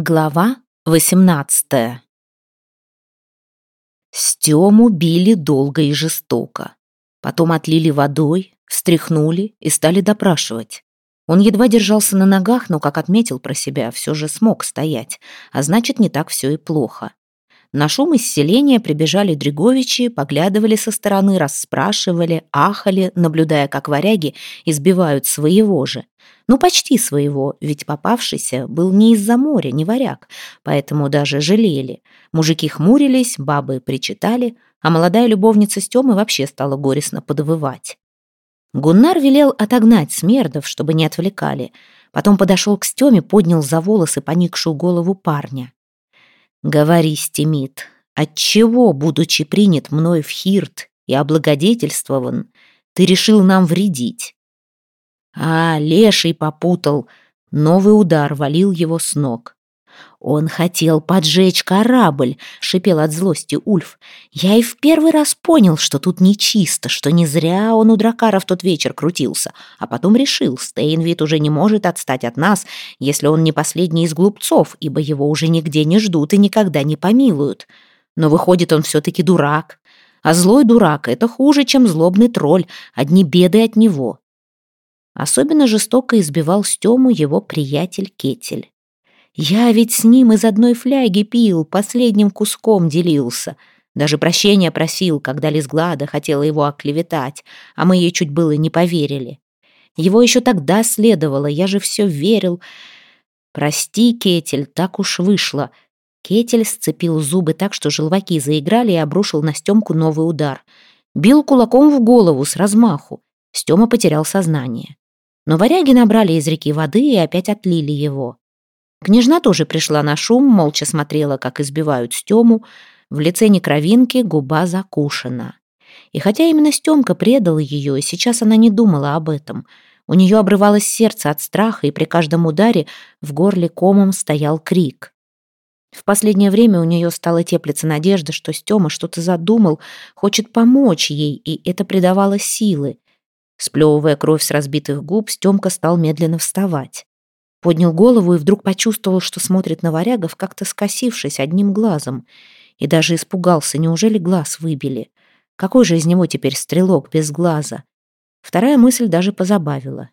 Глава 18 Стему били долго и жестоко. Потом отлили водой, встряхнули и стали допрашивать. Он едва держался на ногах, но, как отметил про себя, все же смог стоять, а значит, не так все и плохо. На шум из селения прибежали Дриговичи, поглядывали со стороны, расспрашивали, ахали, наблюдая, как варяги избивают своего же. Ну, почти своего, ведь попавшийся был не из-за моря, не варяг, поэтому даже жалели. Мужики хмурились, бабы причитали, а молодая любовница Стемы вообще стала горестно подвывать. Гуннар велел отогнать смердов, чтобы не отвлекали. Потом подошел к Стеме, поднял за волосы поникшую голову парня. Говори, Стемит, отчего, будучи принят мной в Хирт и облагодетельствован, ты решил нам вредить? А, леший попутал. Новый удар валил его с ног. «Он хотел поджечь корабль», — шипел от злости Ульф. «Я и в первый раз понял, что тут нечисто, что не зря он у Дракара в тот вечер крутился, а потом решил, Стейнвит уже не может отстать от нас, если он не последний из глупцов, ибо его уже нигде не ждут и никогда не помилуют. Но выходит, он все-таки дурак. А злой дурак — это хуже, чем злобный тролль, одни беды от него». Особенно жестоко избивал Стему его приятель Кетель. Я ведь с ним из одной фляги пил, последним куском делился. Даже прощения просил, когда Лизглада хотела его оклеветать, а мы ей чуть было не поверили. Его еще тогда следовало, я же все верил. Прости, Кетель, так уж вышло. Кетель сцепил зубы так, что желваки заиграли и обрушил на Стемку новый удар. Бил кулаком в голову с размаху. Стема потерял сознание. Но варяги набрали из реки воды и опять отлили его. Княжна тоже пришла на шум, молча смотрела, как избивают Стему. В лице некровинки губа закушена. И хотя именно Стемка предал ее, сейчас она не думала об этом. У нее обрывалось сердце от страха, и при каждом ударе в горле комом стоял крик. В последнее время у нее стала теплиться надежда, что Стема что-то задумал, хочет помочь ей, и это придавало силы. Сплевывая кровь с разбитых губ, Стемка стал медленно вставать. Поднял голову и вдруг почувствовал, что смотрит на варягов, как-то скосившись одним глазом. И даже испугался, неужели глаз выбили? Какой же из него теперь стрелок без глаза? Вторая мысль даже позабавила.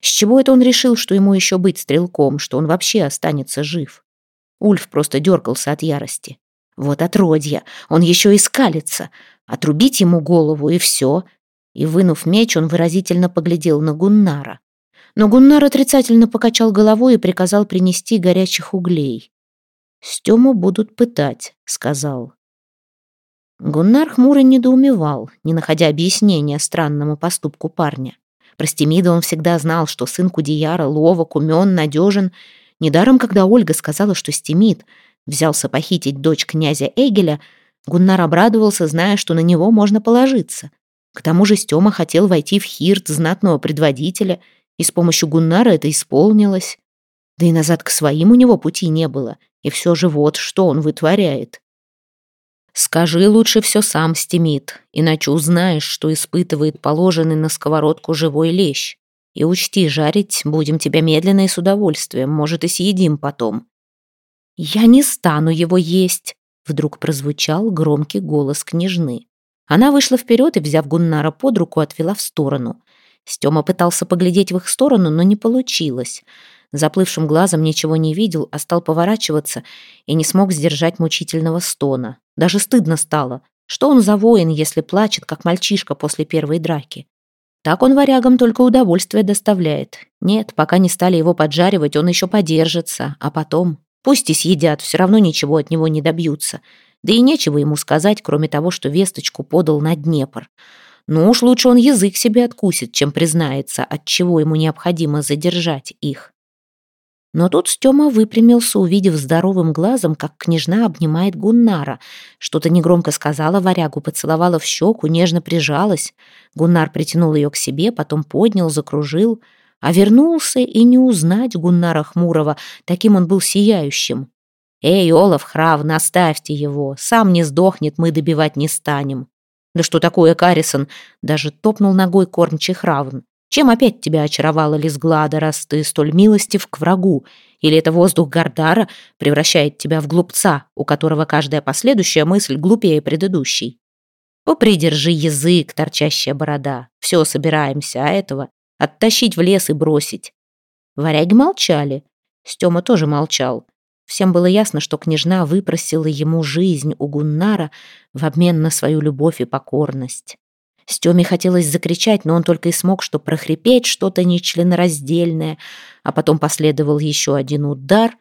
С чего это он решил, что ему еще быть стрелком, что он вообще останется жив? Ульф просто дергался от ярости. Вот отродья, он еще и скалится. Отрубить ему голову, и все. И, вынув меч, он выразительно поглядел на Гуннара. Но Гуннар отрицательно покачал головой и приказал принести горячих углей. «Стему будут пытать», — сказал. Гуннар хмуро недоумевал, не находя объяснения странному поступку парня. Про Стемида он всегда знал, что сын Кудияра ловок, умен, надежен. Недаром, когда Ольга сказала, что Стемид взялся похитить дочь князя Эгеля, Гуннар обрадовался, зная, что на него можно положиться. К тому же Стема хотел войти в хирт знатного предводителя — и с помощью Гуннара это исполнилось. Да и назад к своим у него пути не было, и все же вот что он вытворяет. Скажи лучше все сам, Стимит, иначе узнаешь, что испытывает положенный на сковородку живой лещ. И учти, жарить будем тебя медленно и с удовольствием, может, и съедим потом. Я не стану его есть, вдруг прозвучал громкий голос княжны. Она вышла вперед и, взяв Гуннара под руку, отвела в сторону. Стёма пытался поглядеть в их сторону, но не получилось. Заплывшим глазом ничего не видел, а стал поворачиваться и не смог сдержать мучительного стона. Даже стыдно стало. Что он за воин, если плачет, как мальчишка после первой драки? Так он варягам только удовольствие доставляет. Нет, пока не стали его поджаривать, он еще подержится, а потом... Пусть и съедят, все равно ничего от него не добьются. Да и нечего ему сказать, кроме того, что весточку подал на Днепр. Ну уж лучше он язык себе откусит, чем признается, от чего ему необходимо задержать их. Но тут Стёма выпрямился, увидев здоровым глазом, как княжна обнимает Гуннара. Что-то негромко сказала варягу, поцеловала в щеку, нежно прижалась. Гуннар притянул ее к себе, потом поднял, закружил. А вернулся и не узнать Гуннара Хмурого, таким он был сияющим. «Эй, Олаф Храв, наставьте его, сам не сдохнет, мы добивать не станем». «Да что такое, Каррисон?» Даже топнул ногой кормчий Хравн. «Чем опять тебя очаровала Лизглада, раз ты столь милостив к врагу? Или это воздух Гардара превращает тебя в глупца, у которого каждая последующая мысль глупее предыдущей? Попридержи язык, торчащая борода. Все, собираемся, а этого оттащить в лес и бросить. Варяги молчали. Стёма тоже молчал. Всем было ясно, что княжна выпросила ему жизнь у Гуннара в обмен на свою любовь и покорность. Стёме хотелось закричать, но он только и смог что прохрипеть что-то нечленораздельное, а потом последовал еще один удар,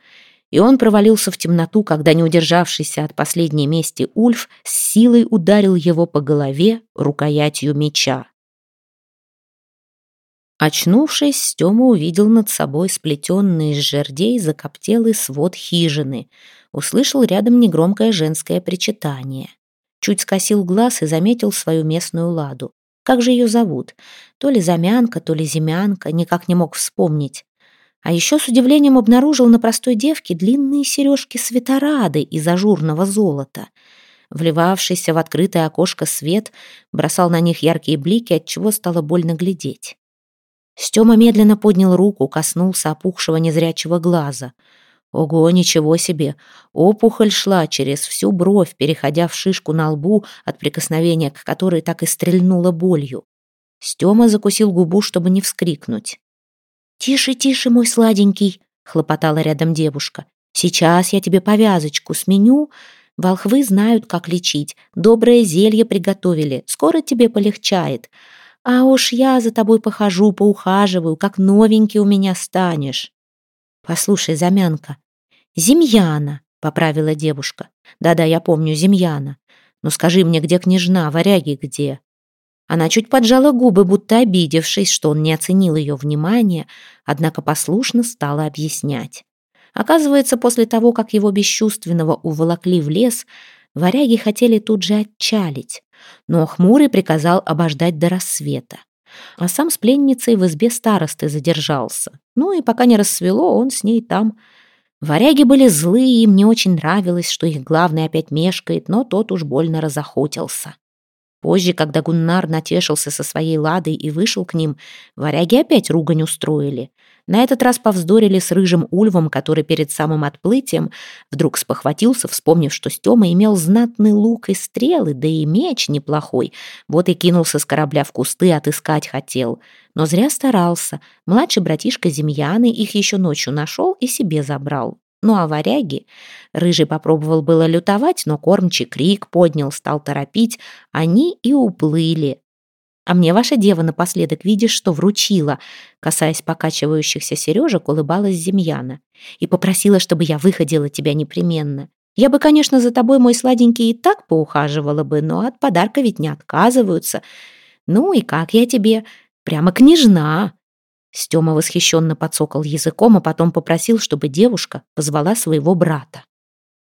и он провалился в темноту, когда не удержавшийся от последней мести Ульф с силой ударил его по голове рукоятью меча. Очнувшись, Стёма увидел над собой сплетенный из жердей закоптелый свод хижины. Услышал рядом негромкое женское причитание. Чуть скосил глаз и заметил свою местную ладу. Как же ее зовут? То ли Замянка, то ли Земянка, никак не мог вспомнить. А еще с удивлением обнаружил на простой девке длинные сережки светорады из ажурного золота. Вливавшийся в открытое окошко свет бросал на них яркие блики, отчего стало больно глядеть. Стёма медленно поднял руку, коснулся опухшего незрячего глаза. Ого, ничего себе! Опухоль шла через всю бровь, переходя в шишку на лбу, от прикосновения к которой так и стрельнула болью. Стёма закусил губу, чтобы не вскрикнуть. «Тише, тише, мой сладенький!» — хлопотала рядом девушка. «Сейчас я тебе повязочку сменю. Волхвы знают, как лечить. Доброе зелье приготовили. Скоро тебе полегчает. А уж я за тобой похожу, поухаживаю, как новенький у меня станешь. Послушай, Замянка, Земьяна, поправила девушка. Да-да, я помню, Земьяна. Но скажи мне, где княжна, варяги где? Она чуть поджала губы, будто обидевшись, что он не оценил ее внимание, однако послушно стала объяснять. Оказывается, после того, как его бесчувственного уволокли в лес, варяги хотели тут же отчалить но хмурый приказал обождать до рассвета. А сам с пленницей в избе старосты задержался. Ну и пока не рассвело, он с ней там. Варяги были злые, им не очень нравилось, что их главный опять мешкает, но тот уж больно разохотился. Позже, когда Гуннар натешился со своей ладой и вышел к ним, варяги опять ругань устроили. На этот раз повздорили с рыжим ульвом, который перед самым отплытием вдруг спохватился, вспомнив, что Стёма имел знатный лук и стрелы, да и меч неплохой. Вот и кинулся с корабля в кусты, отыскать хотел. Но зря старался. Младший братишка Земьяны их еще ночью нашел и себе забрал. Ну а варяги... Рыжий попробовал было лютовать, но кормчий крик поднял, стал торопить. Они и уплыли. А мне ваша дева напоследок, видишь, что вручила, касаясь покачивающихся сережек, улыбалась Земьяна. И попросила, чтобы я выходила тебя непременно. Я бы, конечно, за тобой, мой сладенький, и так поухаживала бы, но от подарка ведь не отказываются. Ну и как я тебе? Прямо княжна. Стёма восхищенно подсокал языком, а потом попросил, чтобы девушка позвала своего брата.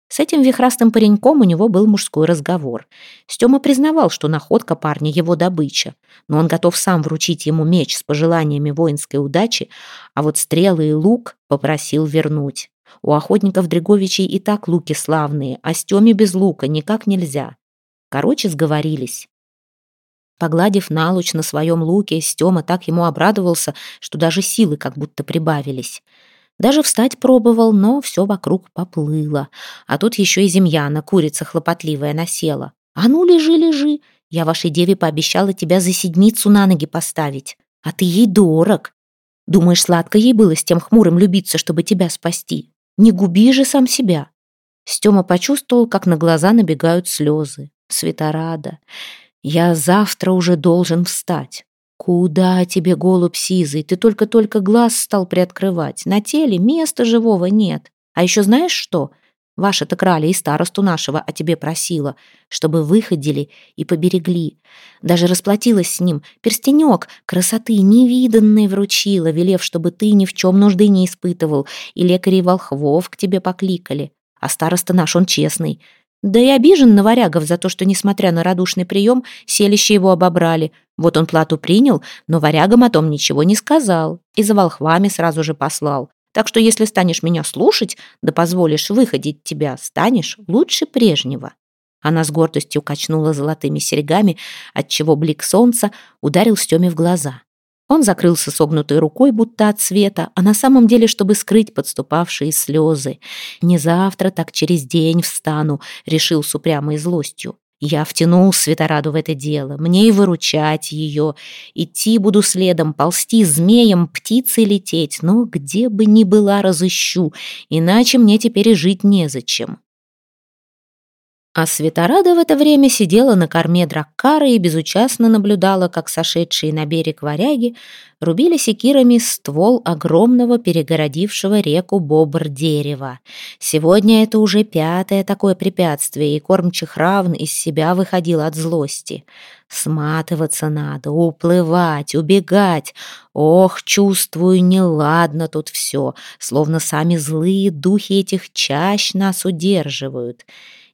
С этим вихрастым пареньком у него был мужской разговор. Стёма признавал, что находка парня его добыча, но он готов сам вручить ему меч с пожеланиями воинской удачи, а вот стрелы и лук попросил вернуть. У охотников Дреговичей и так луки славные, а Стёме без лука никак нельзя. Короче, сговорились. Погладив налуч на своем луке, Стёма так ему обрадовался, что даже силы как будто прибавились. Даже встать пробовал, но все вокруг поплыло. А тут еще и земьяна, курица хлопотливая, насела. «А ну, лежи, лежи! Я вашей деве пообещала тебя за седмицу на ноги поставить. А ты ей дорог. Думаешь, сладко ей было с тем хмурым любиться, чтобы тебя спасти? Не губи же сам себя!» Стёма почувствовал, как на глаза набегают слезы. Светорада. «Я завтра уже должен встать. «Куда тебе, голубь сизый? Ты только-только глаз стал приоткрывать. На теле места живого нет. А еще знаешь что? Ваша-то краля и старосту нашего о тебе просила, чтобы выходили и поберегли. Даже расплатилась с ним. Перстенек красоты невиданной вручила, велев, чтобы ты ни в чем нужды не испытывал, и лекарей волхвов к тебе покликали. А староста наш, он честный. Да и обижен на варягов за то, что, несмотря на радушный прием, селище его обобрали. Вот он плату принял, но варягам о том ничего не сказал. И за волхвами сразу же послал. Так что если станешь меня слушать, да позволишь выходить тебя, станешь лучше прежнего». Она с гордостью качнула золотыми серьгами, отчего блик солнца ударил Стеме в глаза. Он закрылся согнутой рукой, будто от света, а на самом деле, чтобы скрыть подступавшие слезы. «Не завтра, так через день встану», — решил с упрямой злостью. Я втянул Светораду в это дело, мне и выручать ее. Идти буду следом, ползти змеем, птицей лететь, но где бы ни была, разыщу, иначе мне теперь и жить незачем. А Светорада в это время сидела на корме драккара и безучастно наблюдала, как сошедшие на берег варяги рубили секирами ствол огромного перегородившего реку бобр дерева. Сегодня это уже пятое такое препятствие, и кормчих равн из себя выходил от злости. Сматываться надо, уплывать, убегать. Ох, чувствую, неладно тут все, словно сами злые духи этих чащ нас удерживают.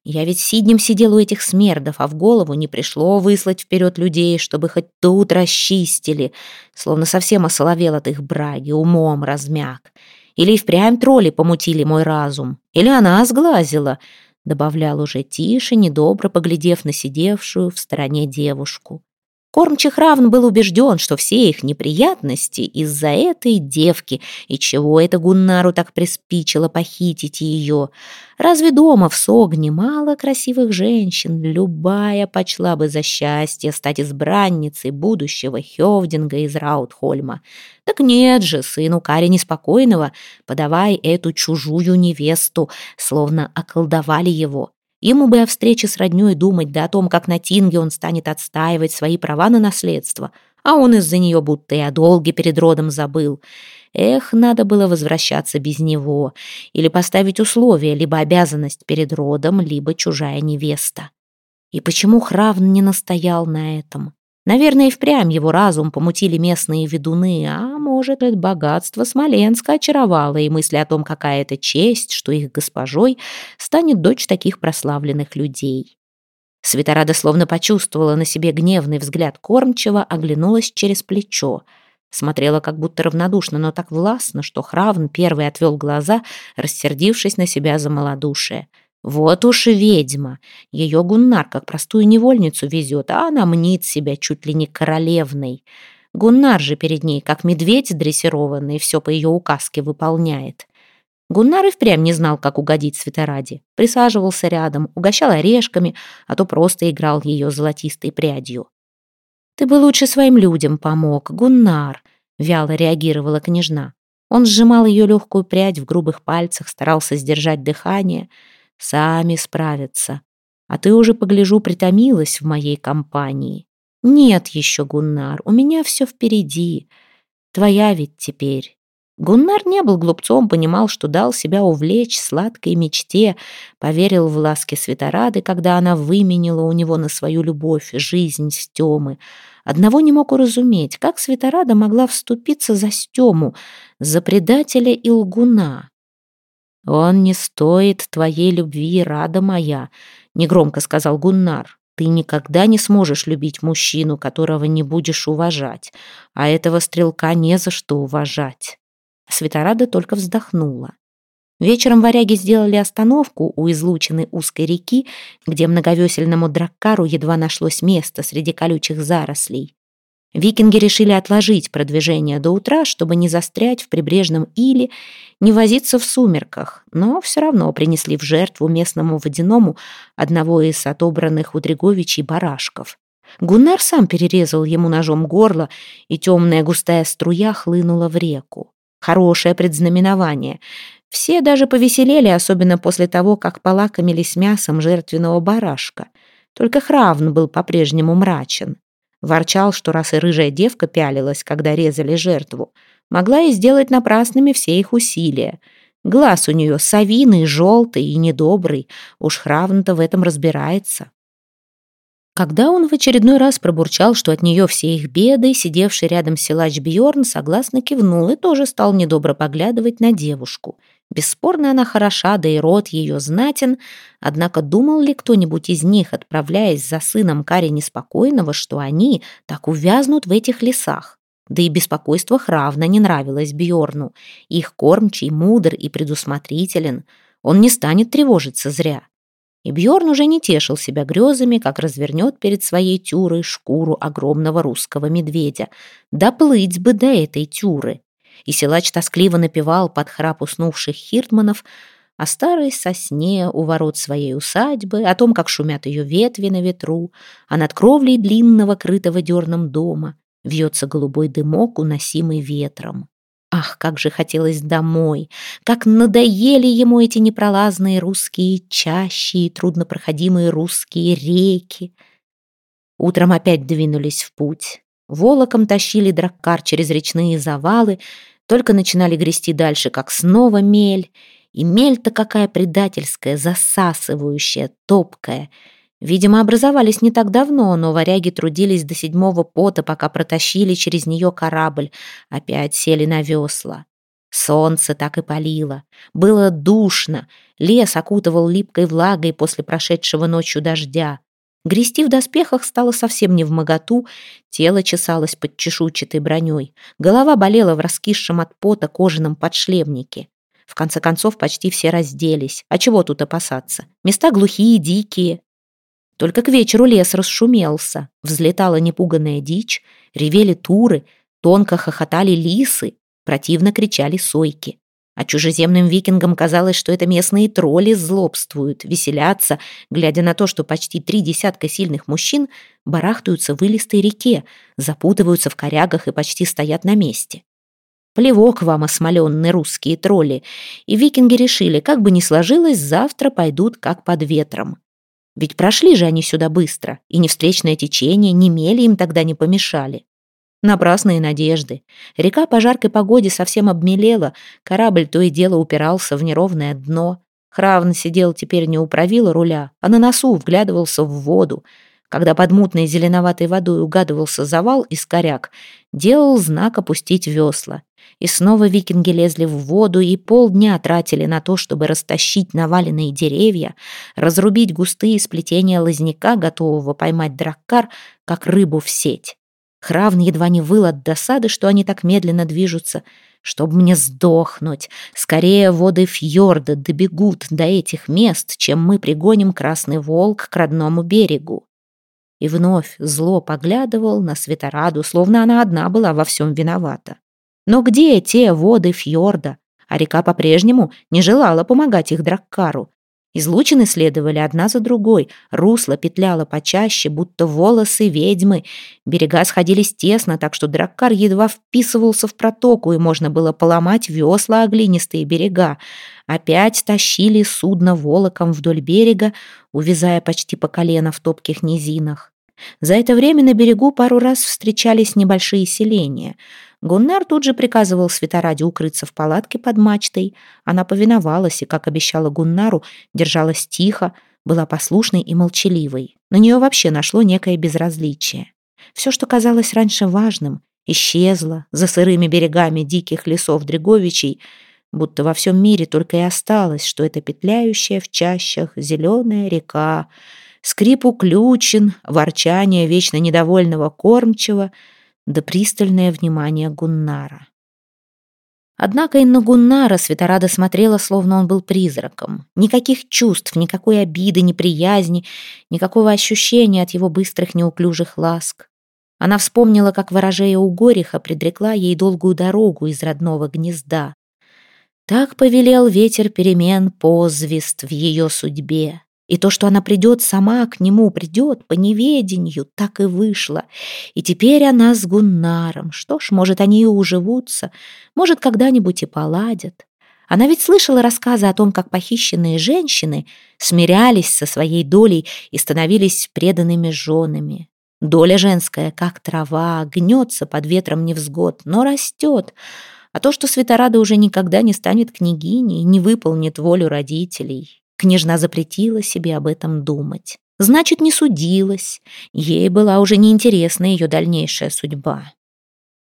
Я ведь сиднем сидел у этих смердов, а в голову не пришло выслать вперед людей, чтобы хоть тут расчистили, словно совсем осоловел от их браги, умом размяк. Или и впрямь тролли помутили мой разум, или она сглазила, добавлял уже тише, недобро поглядев на сидевшую в стороне девушку. Кормчих равн был убежден, что все их неприятности из-за этой девки, и чего это Гуннару так приспичило похитить ее. Разве дома в Согне мало красивых женщин? Любая почла бы за счастье стать избранницей будущего Хевдинга из Раутхольма. Так нет же, сыну Кари неспокойного, подавай эту чужую невесту, словно околдовали его. Ему бы о встрече с роднёй думать, да о том, как на Тинге он станет отстаивать свои права на наследство. А он из-за нее будто и о долге перед родом забыл. Эх, надо было возвращаться без него. Или поставить условия, либо обязанность перед родом, либо чужая невеста. И почему Хравн не настоял на этом? Наверное, и впрямь его разум помутили местные ведуны, а может, это богатство Смоленска очаровало и мысли о том, какая это честь, что их госпожой станет дочь таких прославленных людей. Светорада словно почувствовала на себе гневный взгляд кормчего, оглянулась через плечо. Смотрела как будто равнодушно, но так властно, что Хравн первый отвел глаза, рассердившись на себя за малодушие. Вот уж и ведьма. Ее Гуннар как простую невольницу везет, а она мнит себя чуть ли не королевной. Гуннар же перед ней, как медведь дрессированный, все по ее указке выполняет. Гуннар и впрямь не знал, как угодить Светораде. Присаживался рядом, угощал орешками, а то просто играл ее золотистой прядью. «Ты бы лучше своим людям помог, Гуннар», — вяло реагировала княжна. Он сжимал ее легкую прядь в грубых пальцах, старался сдержать дыхание — Сами справятся. А ты уже, погляжу, притомилась в моей компании. Нет еще, Гуннар, у меня все впереди. Твоя ведь теперь. Гуннар не был глупцом, понимал, что дал себя увлечь сладкой мечте, поверил в ласки Светорады, когда она выменила у него на свою любовь жизнь Стемы. Одного не мог уразуметь, как Светорада могла вступиться за Стему, за предателя и лгуна. «Он не стоит твоей любви, рада моя», — негромко сказал Гуннар. «Ты никогда не сможешь любить мужчину, которого не будешь уважать, а этого стрелка не за что уважать». Светорада только вздохнула. Вечером варяги сделали остановку у излученной узкой реки, где многовесельному драккару едва нашлось место среди колючих зарослей. Викинги решили отложить продвижение до утра, чтобы не застрять в прибрежном иле, не возиться в сумерках, но все равно принесли в жертву местному водяному одного из отобранных у Дреговичей барашков. Гуннар сам перерезал ему ножом горло, и темная густая струя хлынула в реку. Хорошее предзнаменование. Все даже повеселели, особенно после того, как полакомились мясом жертвенного барашка. Только Хравн был по-прежнему мрачен. Ворчал, что раз и рыжая девка пялилась, когда резали жертву, могла и сделать напрасными все их усилия. Глаз у нее совиный, желтый и недобрый, уж Хравн-то в этом разбирается. Когда он в очередной раз пробурчал, что от нее все их беды, сидевший рядом силач Бьорн согласно кивнул и тоже стал недобро поглядывать на девушку. Бесспорно, она хороша, да и род ее знатен, однако думал ли кто-нибудь из них, отправляясь за сыном Кари Неспокойного, что они так увязнут в этих лесах? Да и беспокойство Хравна не нравилось Бьорну. Их кормчий, мудр и предусмотрителен. Он не станет тревожиться зря. И Бьорн уже не тешил себя грезами, как развернет перед своей тюрой шкуру огромного русского медведя. Доплыть бы до этой тюры. И силач тоскливо напевал под храп уснувших хиртманов о старой сосне у ворот своей усадьбы, о том, как шумят ее ветви на ветру, а над кровлей длинного крытого дерном дома вьется голубой дымок, уносимый ветром. Ах, как же хотелось домой! Как надоели ему эти непролазные русские чащи и труднопроходимые русские реки! Утром опять двинулись в путь. Волоком тащили драккар через речные завалы, только начинали грести дальше, как снова мель. И мель-то какая предательская, засасывающая, топкая — Видимо, образовались не так давно, но варяги трудились до седьмого пота, пока протащили через нее корабль. Опять сели на весла. Солнце так и палило. Было душно. Лес окутывал липкой влагой после прошедшего ночью дождя. Грести в доспехах стало совсем не в моготу, тело чесалось под чешуйчатой броней, голова болела в раскисшем от пота кожаном подшлемнике. В конце концов, почти все разделись. А чего тут опасаться? Места глухие, дикие. Только к вечеру лес расшумелся, взлетала непуганная дичь, ревели туры, тонко хохотали лисы, противно кричали сойки. А чужеземным викингам казалось, что это местные тролли злобствуют, веселятся, глядя на то, что почти три десятка сильных мужчин барахтаются в илистой реке, запутываются в корягах и почти стоят на месте. Плевок вам, осмоленные русские тролли. И викинги решили, как бы ни сложилось, завтра пойдут как под ветром. Ведь прошли же они сюда быстро, и ни встречное течение, ни мели им тогда не помешали. Напрасные надежды. Река по жаркой погоде совсем обмелела, корабль то и дело упирался в неровное дно. Хравн сидел теперь не у правила руля, а на носу вглядывался в воду. Когда под мутной зеленоватой водой угадывался завал из коряк, делал знак опустить весла. И снова викинги лезли в воду и полдня тратили на то, чтобы растащить наваленные деревья, разрубить густые сплетения лозняка, готового поймать драккар, как рыбу в сеть. Хравн едва не выл от досады, что они так медленно движутся. Чтоб мне сдохнуть. Скорее воды фьорда добегут до этих мест, чем мы пригоним Красный Волк к родному берегу. И вновь зло поглядывал на Светораду, словно она одна была во всем виновата. Но где те воды фьорда? А река по-прежнему не желала помогать их Драккару. Излучины следовали одна за другой, русло петляло почаще, будто волосы ведьмы. Берега сходились тесно, так что Драккар едва вписывался в протоку, и можно было поломать весла о глинистые берега. Опять тащили судно волоком вдоль берега, увязая почти по колено в топких низинах. За это время на берегу пару раз встречались небольшие селения — Гуннар тут же приказывал Светораде укрыться в палатке под мачтой. Она повиновалась и, как обещала Гуннару, держалась тихо, была послушной и молчаливой. На нее вообще нашло некое безразличие. Все, что казалось раньше важным, исчезло за сырыми берегами диких лесов Дреговичей, будто во всем мире только и осталось, что это петляющая в чащах зеленая река, скрип уключен, ворчание вечно недовольного кормчего — да пристальное внимание Гуннара. Однако и на Гуннара Светорада смотрела, словно он был призраком. Никаких чувств, никакой обиды, неприязни, никакого ощущения от его быстрых неуклюжих ласк. Она вспомнила, как ворожея у Гориха предрекла ей долгую дорогу из родного гнезда. Так повелел ветер перемен позвест в ее судьбе. И то, что она придет сама к нему, придет по неведению, так и вышло. И теперь она с Гуннаром. Что ж, может, они и уживутся, может, когда-нибудь и поладят. Она ведь слышала рассказы о том, как похищенные женщины смирялись со своей долей и становились преданными женами. Доля женская, как трава, гнется под ветром невзгод, но растет. А то, что Светорада уже никогда не станет княгиней, не выполнит волю родителей, Княжна запретила себе об этом думать. Значит, не судилась. Ей была уже неинтересна ее дальнейшая судьба.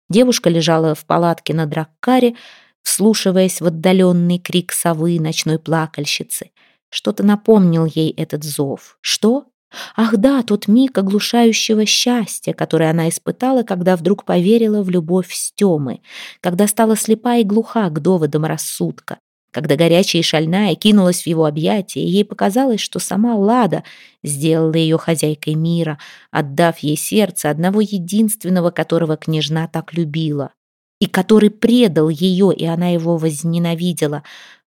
Девушка лежала в палатке на драккаре, вслушиваясь в отдаленный крик совы ночной плакальщицы. Что-то напомнил ей этот зов. Что? Ах да, тот миг оглушающего счастья, который она испытала, когда вдруг поверила в любовь Стемы, когда стала слепа и глуха к доводам рассудка, Когда горячая и шальная кинулась в его объятия, ей показалось, что сама Лада сделала ее хозяйкой мира, отдав ей сердце одного единственного, которого княжна так любила, и который предал ее, и она его возненавидела,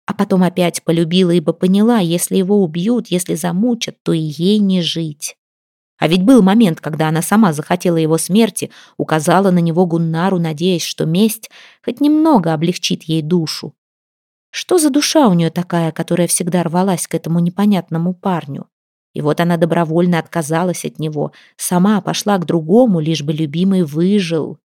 а потом опять полюбила, ибо поняла, если его убьют, если замучат, то и ей не жить. А ведь был момент, когда она сама захотела его смерти, указала на него Гуннару, надеясь, что месть хоть немного облегчит ей душу. Что за душа у нее такая, которая всегда рвалась к этому непонятному парню? И вот она добровольно отказалась от него, сама пошла к другому, лишь бы любимый выжил.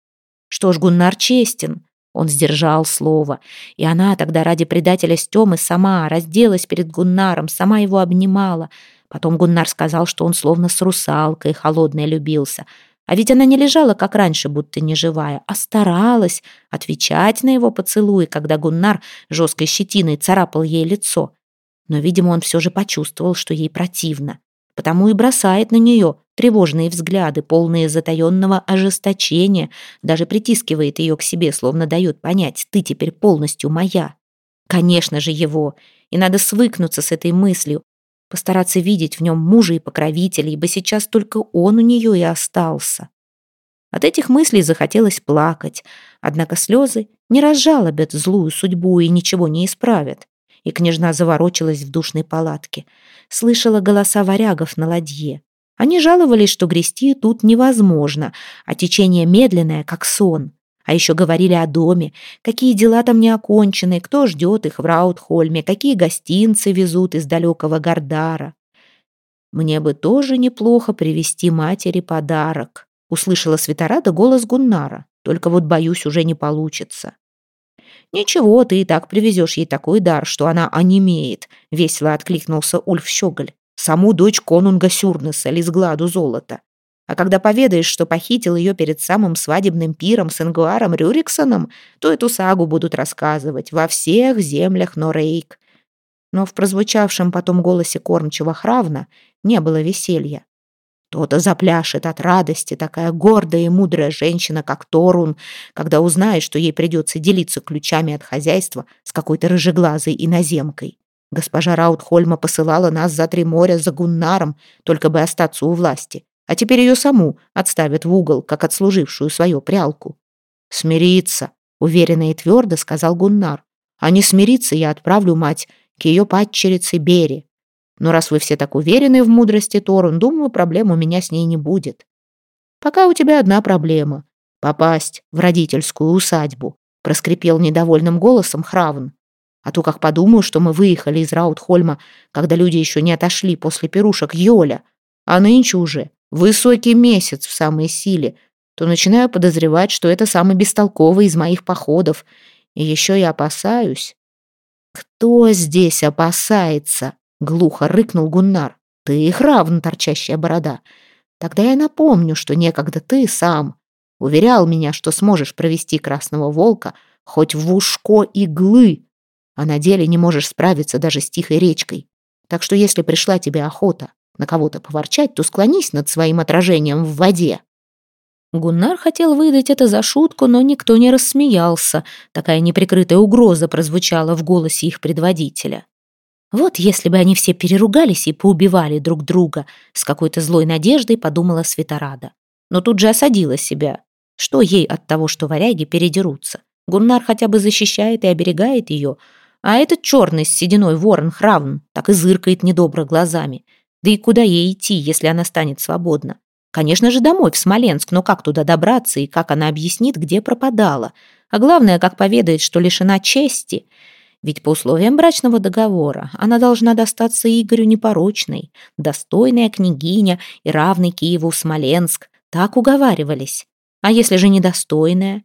Что ж, Гуннар честен. Он сдержал слово, и она тогда ради предателя Стемы сама разделась перед Гуннаром, сама его обнимала. Потом Гуннар сказал, что он словно с русалкой холодной любился — а ведь она не лежала, как раньше, будто не живая, а старалась отвечать на его поцелуи, когда Гуннар жесткой щетиной царапал ей лицо. Но, видимо, он все же почувствовал, что ей противно. Потому и бросает на нее тревожные взгляды, полные затаенного ожесточения, даже притискивает ее к себе, словно дает понять, ты теперь полностью моя. Конечно же его, и надо свыкнуться с этой мыслью, постараться видеть в нем мужа и покровителя, ибо сейчас только он у нее и остался. От этих мыслей захотелось плакать, однако слезы не разжалобят злую судьбу и ничего не исправят. И княжна заворочилась в душной палатке. Слышала голоса варягов на ладье. Они жаловались, что грести тут невозможно, а течение медленное, как сон. А еще говорили о доме, какие дела там не окончены, кто ждет их в Раутхольме, какие гостинцы везут из далекого Гардара. «Мне бы тоже неплохо привезти матери подарок», — услышала Светорада голос Гуннара. «Только вот, боюсь, уже не получится». «Ничего, ты и так привезешь ей такой дар, что она онемеет», — весело откликнулся Ульф Щеголь. «Саму дочь конунга Сюрнеса, Лизгладу золота. А когда поведаешь, что похитил ее перед самым свадебным пиром с Ингуаром Рюриксоном, то эту сагу будут рассказывать во всех землях Норейк. Но в прозвучавшем потом голосе кормчего Хравна не было веселья. То-то запляшет от радости такая гордая и мудрая женщина, как Торун, когда узнает, что ей придется делиться ключами от хозяйства с какой-то рыжеглазой иноземкой. Госпожа Раутхольма посылала нас за три моря за Гуннаром, только бы остаться у власти а теперь ее саму отставят в угол, как отслужившую свою прялку. «Смириться», — уверенно и твердо сказал Гуннар. «А не смириться я отправлю мать к ее падчерице Бере. Но раз вы все так уверены в мудрости Торун, думаю, проблем у меня с ней не будет. Пока у тебя одна проблема — попасть в родительскую усадьбу», — проскрипел недовольным голосом Хравн. «А то как подумаю, что мы выехали из Раутхольма, когда люди еще не отошли после пирушек Йоля, а нынче уже высокий месяц в самой силе, то начинаю подозревать, что это самый бестолковый из моих походов. И еще я опасаюсь. «Кто здесь опасается?» — глухо рыкнул Гуннар. «Ты их равно, торчащая борода. Тогда я напомню, что некогда ты сам уверял меня, что сможешь провести Красного Волка хоть в ушко иглы, а на деле не можешь справиться даже с тихой речкой. Так что если пришла тебе охота на кого-то поворчать, то склонись над своим отражением в воде». Гуннар хотел выдать это за шутку, но никто не рассмеялся. Такая неприкрытая угроза прозвучала в голосе их предводителя. Вот если бы они все переругались и поубивали друг друга, с какой-то злой надеждой подумала Светорада. Но тут же осадила себя. Что ей от того, что варяги передерутся? Гуннар хотя бы защищает и оберегает ее, а этот черный с сединой ворон Хравн так и зыркает недобро глазами. Да и куда ей идти, если она станет свободна? Конечно же, домой, в Смоленск, но как туда добраться и как она объяснит, где пропадала? А главное, как поведает, что лишена чести. Ведь по условиям брачного договора она должна достаться Игорю непорочной, достойная княгиня и равный Киеву Смоленск. Так уговаривались. А если же недостойная?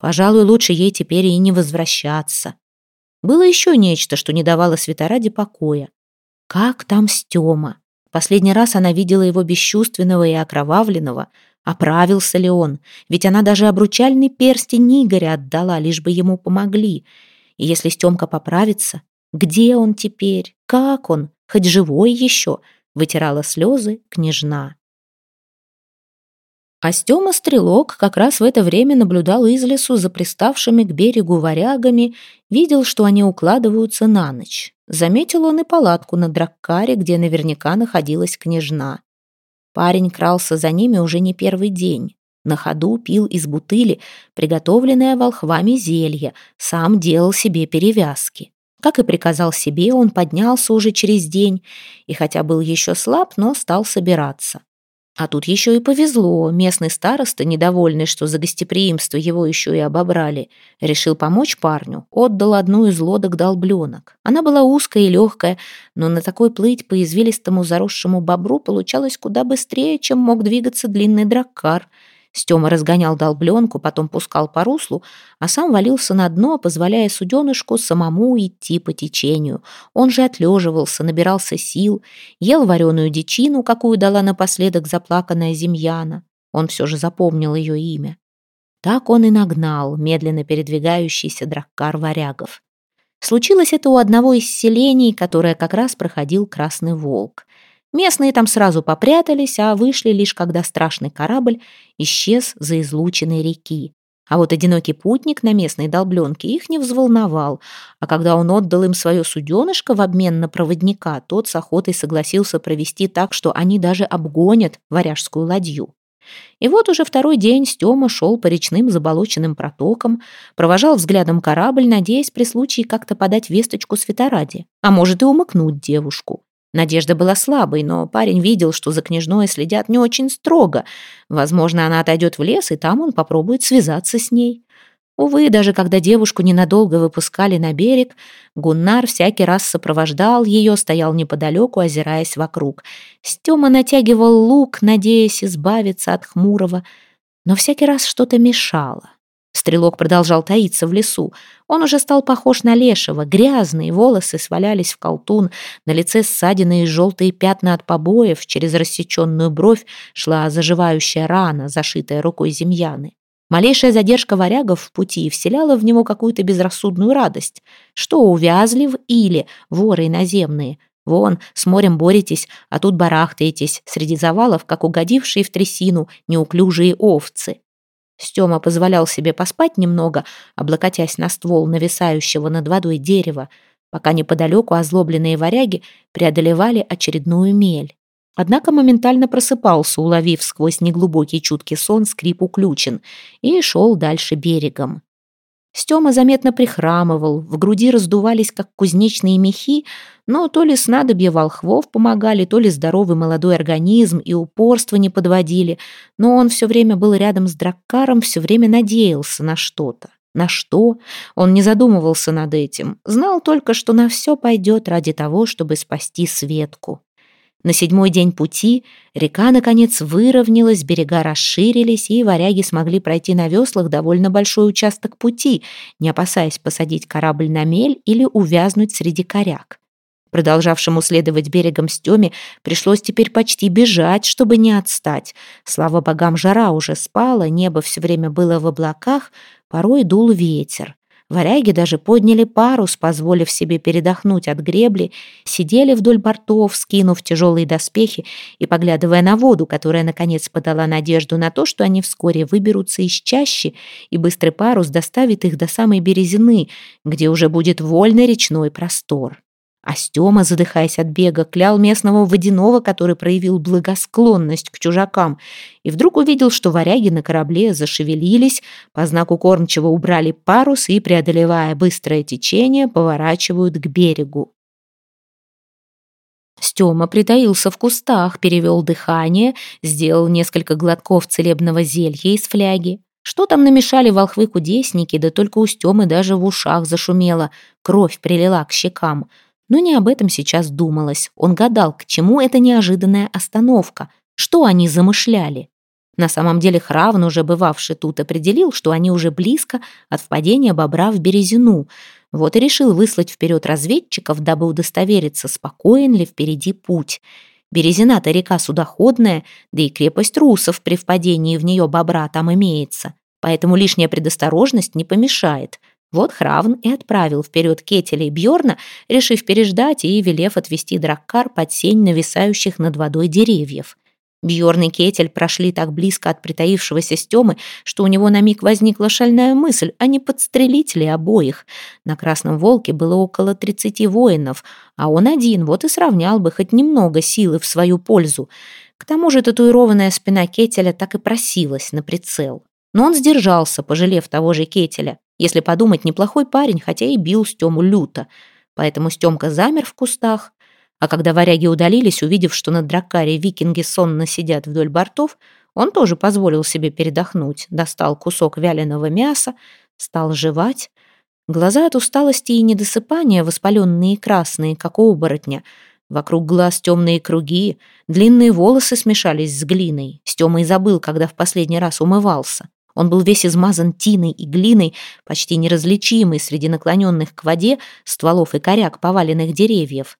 Пожалуй, лучше ей теперь и не возвращаться. Было еще нечто, что не давало Светораде покоя. Как там Стема? Последний раз она видела его бесчувственного и окровавленного. Оправился ли он? Ведь она даже обручальный перстень Игоря отдала, лишь бы ему помогли. И если Стемка поправится, где он теперь? Как он? Хоть живой еще? Вытирала слезы княжна. А Стёма Стрелок как раз в это время наблюдал из лесу за приставшими к берегу варягами, видел, что они укладываются на ночь. Заметил он и палатку на Драккаре, где наверняка находилась княжна. Парень крался за ними уже не первый день. На ходу пил из бутыли, приготовленное волхвами зелье, сам делал себе перевязки. Как и приказал себе, он поднялся уже через день, и хотя был еще слаб, но стал собираться. А тут еще и повезло. Местный староста, недовольный, что за гостеприимство его еще и обобрали, решил помочь парню, отдал одну из лодок долбленок. Она была узкая и легкая, но на такой плыть по извилистому заросшему бобру получалось куда быстрее, чем мог двигаться длинный драккар — Стёма разгонял долбленку, потом пускал по руслу, а сам валился на дно, позволяя суденышку самому идти по течению. Он же отлеживался, набирался сил, ел вареную дичину, какую дала напоследок заплаканная Земьяна. Он все же запомнил ее имя. Так он и нагнал медленно передвигающийся драккар варягов. Случилось это у одного из селений, которое как раз проходил Красный Волк. Местные там сразу попрятались, а вышли лишь когда страшный корабль исчез за излученной реки. А вот одинокий путник на местной долбленке их не взволновал, а когда он отдал им свое суденышко в обмен на проводника, тот с охотой согласился провести так, что они даже обгонят варяжскую ладью. И вот уже второй день Стёма шел по речным заболоченным протокам, провожал взглядом корабль, надеясь при случае как-то подать весточку Светораде, а может и умыкнуть девушку. Надежда была слабой, но парень видел, что за княжной следят не очень строго. Возможно, она отойдет в лес, и там он попробует связаться с ней. Увы, даже когда девушку ненадолго выпускали на берег, Гуннар всякий раз сопровождал ее, стоял неподалеку, озираясь вокруг. Стема натягивал лук, надеясь избавиться от хмурого, но всякий раз что-то мешало. Стрелок продолжал таиться в лесу. Он уже стал похож на лешего. Грязные волосы свалялись в колтун, на лице ссадины и желтые пятна от побоев, через рассеченную бровь шла заживающая рана, зашитая рукой земьяны. Малейшая задержка варягов в пути вселяла в него какую-то безрассудную радость. Что увязли в иле, воры иноземные? Вон, с морем боретесь, а тут барахтаетесь, среди завалов, как угодившие в трясину неуклюжие овцы. Стёма позволял себе поспать немного, облокотясь на ствол нависающего над водой дерева, пока неподалеку озлобленные варяги преодолевали очередную мель. Однако моментально просыпался, уловив сквозь неглубокий чуткий сон скрип уключен, и шел дальше берегом. Стёма заметно прихрамывал, в груди раздувались, как кузнечные мехи, но то ли снадобья волхвов помогали, то ли здоровый молодой организм и упорство не подводили, но он все время был рядом с Драккаром, все время надеялся на что-то. На что? Он не задумывался над этим, знал только, что на все пойдет ради того, чтобы спасти Светку. На седьмой день пути река, наконец, выровнялась, берега расширились, и варяги смогли пройти на веслах довольно большой участок пути, не опасаясь посадить корабль на мель или увязнуть среди коряк. Продолжавшему следовать берегом Стеме пришлось теперь почти бежать, чтобы не отстать. Слава богам, жара уже спала, небо все время было в облаках, порой дул ветер. Варяги даже подняли парус, позволив себе передохнуть от гребли, сидели вдоль бортов, скинув тяжелые доспехи и поглядывая на воду, которая, наконец, подала надежду на то, что они вскоре выберутся из чащи, и быстрый парус доставит их до самой березины, где уже будет вольный речной простор. А Стёма, задыхаясь от бега, клял местного водяного, который проявил благосклонность к чужакам, и вдруг увидел, что варяги на корабле зашевелились, по знаку кормчего убрали парус и, преодолевая быстрое течение, поворачивают к берегу. Стёма притаился в кустах, перевел дыхание, сделал несколько глотков целебного зелья из фляги. Что там намешали волхвы-кудесники, да только у Стёмы даже в ушах зашумело, кровь прилила к щекам — но не об этом сейчас думалось. Он гадал, к чему эта неожиданная остановка, что они замышляли. На самом деле Хравн, уже бывавший тут, определил, что они уже близко от впадения бобра в Березину. Вот и решил выслать вперед разведчиков, дабы удостовериться, спокоен ли впереди путь. Березина-то река судоходная, да и крепость русов при впадении в нее бобра там имеется. Поэтому лишняя предосторожность не помешает. Вот Хравн и отправил вперед Кетеля и Бьорна, решив переждать и велев отвести Драккар под сень нависающих над водой деревьев. Бьорн и Кетель прошли так близко от притаившегося Стемы, что у него на миг возникла шальная мысль, а не подстрелить ли обоих. На Красном Волке было около тридцати воинов, а он один, вот и сравнял бы хоть немного силы в свою пользу. К тому же татуированная спина Кетеля так и просилась на прицел. Но он сдержался, пожалев того же Кетеля. Если подумать, неплохой парень, хотя и бил Стему люто. Поэтому Стемка замер в кустах, а когда варяги удалились, увидев, что на дракаре викинги сонно сидят вдоль бортов, он тоже позволил себе передохнуть, достал кусок вяленого мяса, стал жевать. Глаза от усталости и недосыпания, воспаленные и красные, как у оборотня. Вокруг глаз темные круги, длинные волосы смешались с глиной. Стема и забыл, когда в последний раз умывался. Он был весь измазан тиной и глиной, почти неразличимый среди наклоненных к воде стволов и коряк поваленных деревьев.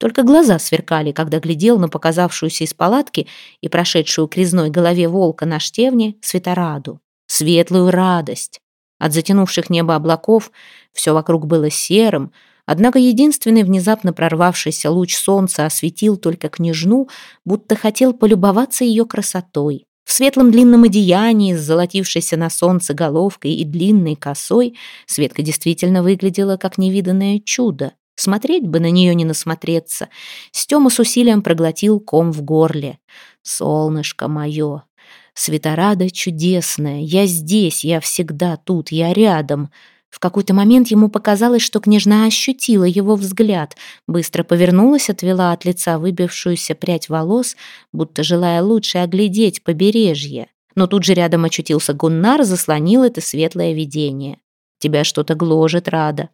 Только глаза сверкали, когда глядел на показавшуюся из палатки и прошедшую к резной голове волка на штевне светораду. Светлую радость. От затянувших небо облаков все вокруг было серым, однако единственный внезапно прорвавшийся луч солнца осветил только княжну, будто хотел полюбоваться ее красотой. В светлом длинном одеянии с золотившейся на солнце головкой и длинной косой Светка действительно выглядела как невиданное чудо. Смотреть бы на нее не насмотреться. Стема с усилием проглотил ком в горле. «Солнышко мое! Светорада чудесная! Я здесь, я всегда тут, я рядом!» В какой-то момент ему показалось, что княжна ощутила его взгляд, быстро повернулась, отвела от лица выбившуюся прядь волос, будто желая лучше оглядеть побережье. Но тут же рядом очутился Гуннар, заслонил это светлое видение. «Тебя что-то гложет, Рада.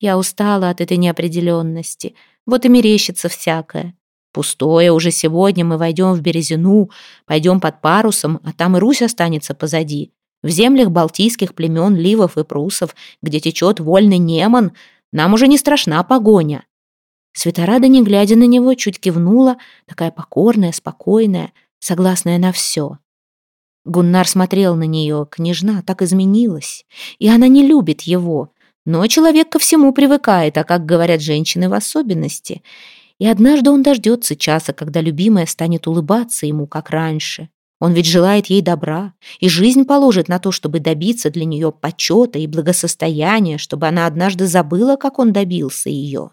Я устала от этой неопределенности. Вот и мерещится всякое. Пустое уже сегодня мы войдем в Березину, пойдем под парусом, а там и Русь останется позади. В землях балтийских племен Ливов и Прусов, где течет вольный Неман, нам уже не страшна погоня. Светорада, не глядя на него, чуть кивнула, такая покорная, спокойная, согласная на все. Гуннар смотрел на нее, княжна так изменилась, и она не любит его, но человек ко всему привыкает, а как говорят женщины в особенности. И однажды он дождется часа, когда любимая станет улыбаться ему, как раньше. Он ведь желает ей добра, и жизнь положит на то, чтобы добиться для нее почета и благосостояния, чтобы она однажды забыла, как он добился ее.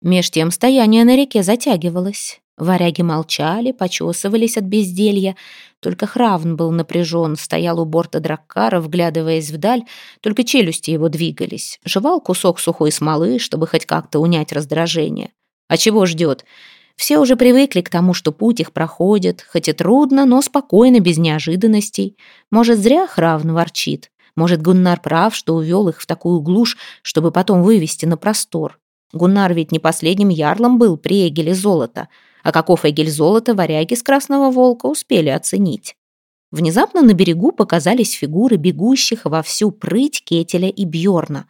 Меж тем стояние на реке затягивалось. Варяги молчали, почесывались от безделья. Только Хравн был напряжен, стоял у борта драккара, вглядываясь вдаль, только челюсти его двигались. Жевал кусок сухой смолы, чтобы хоть как-то унять раздражение. А чего ждет? Все уже привыкли к тому, что путь их проходит, хоть и трудно, но спокойно, без неожиданностей. Может, зря Хравн ворчит. Может, Гуннар прав, что увел их в такую глушь, чтобы потом вывести на простор. Гуннар ведь не последним ярлом был при Эгеле золота — а каков эгель золота варяги с Красного Волка успели оценить. Внезапно на берегу показались фигуры бегущих во всю прыть Кетеля и Бьорна.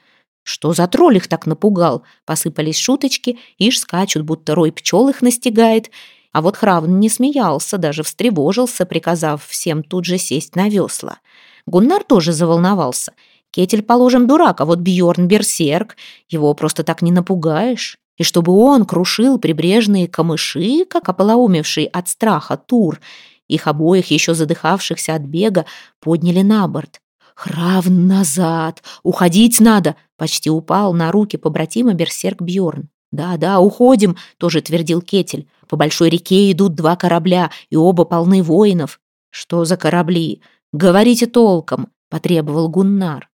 Что за тролль их так напугал? Посыпались шуточки, ишь скачут, будто рой пчел их настигает. А вот Хравн не смеялся, даже встревожился, приказав всем тут же сесть на весла. Гуннар тоже заволновался. Кетель, положим, дурак, а вот Бьорн берсерк. Его просто так не напугаешь и чтобы он крушил прибрежные камыши, как ополоумевший от страха тур. Их обоих, еще задыхавшихся от бега, подняли на борт. «Хравн назад! Уходить надо!» Почти упал на руки побратима берсерк Бьорн. «Да-да, уходим!» — тоже твердил Кетель. «По большой реке идут два корабля, и оба полны воинов». «Что за корабли? Говорите толком!» — потребовал Гуннар.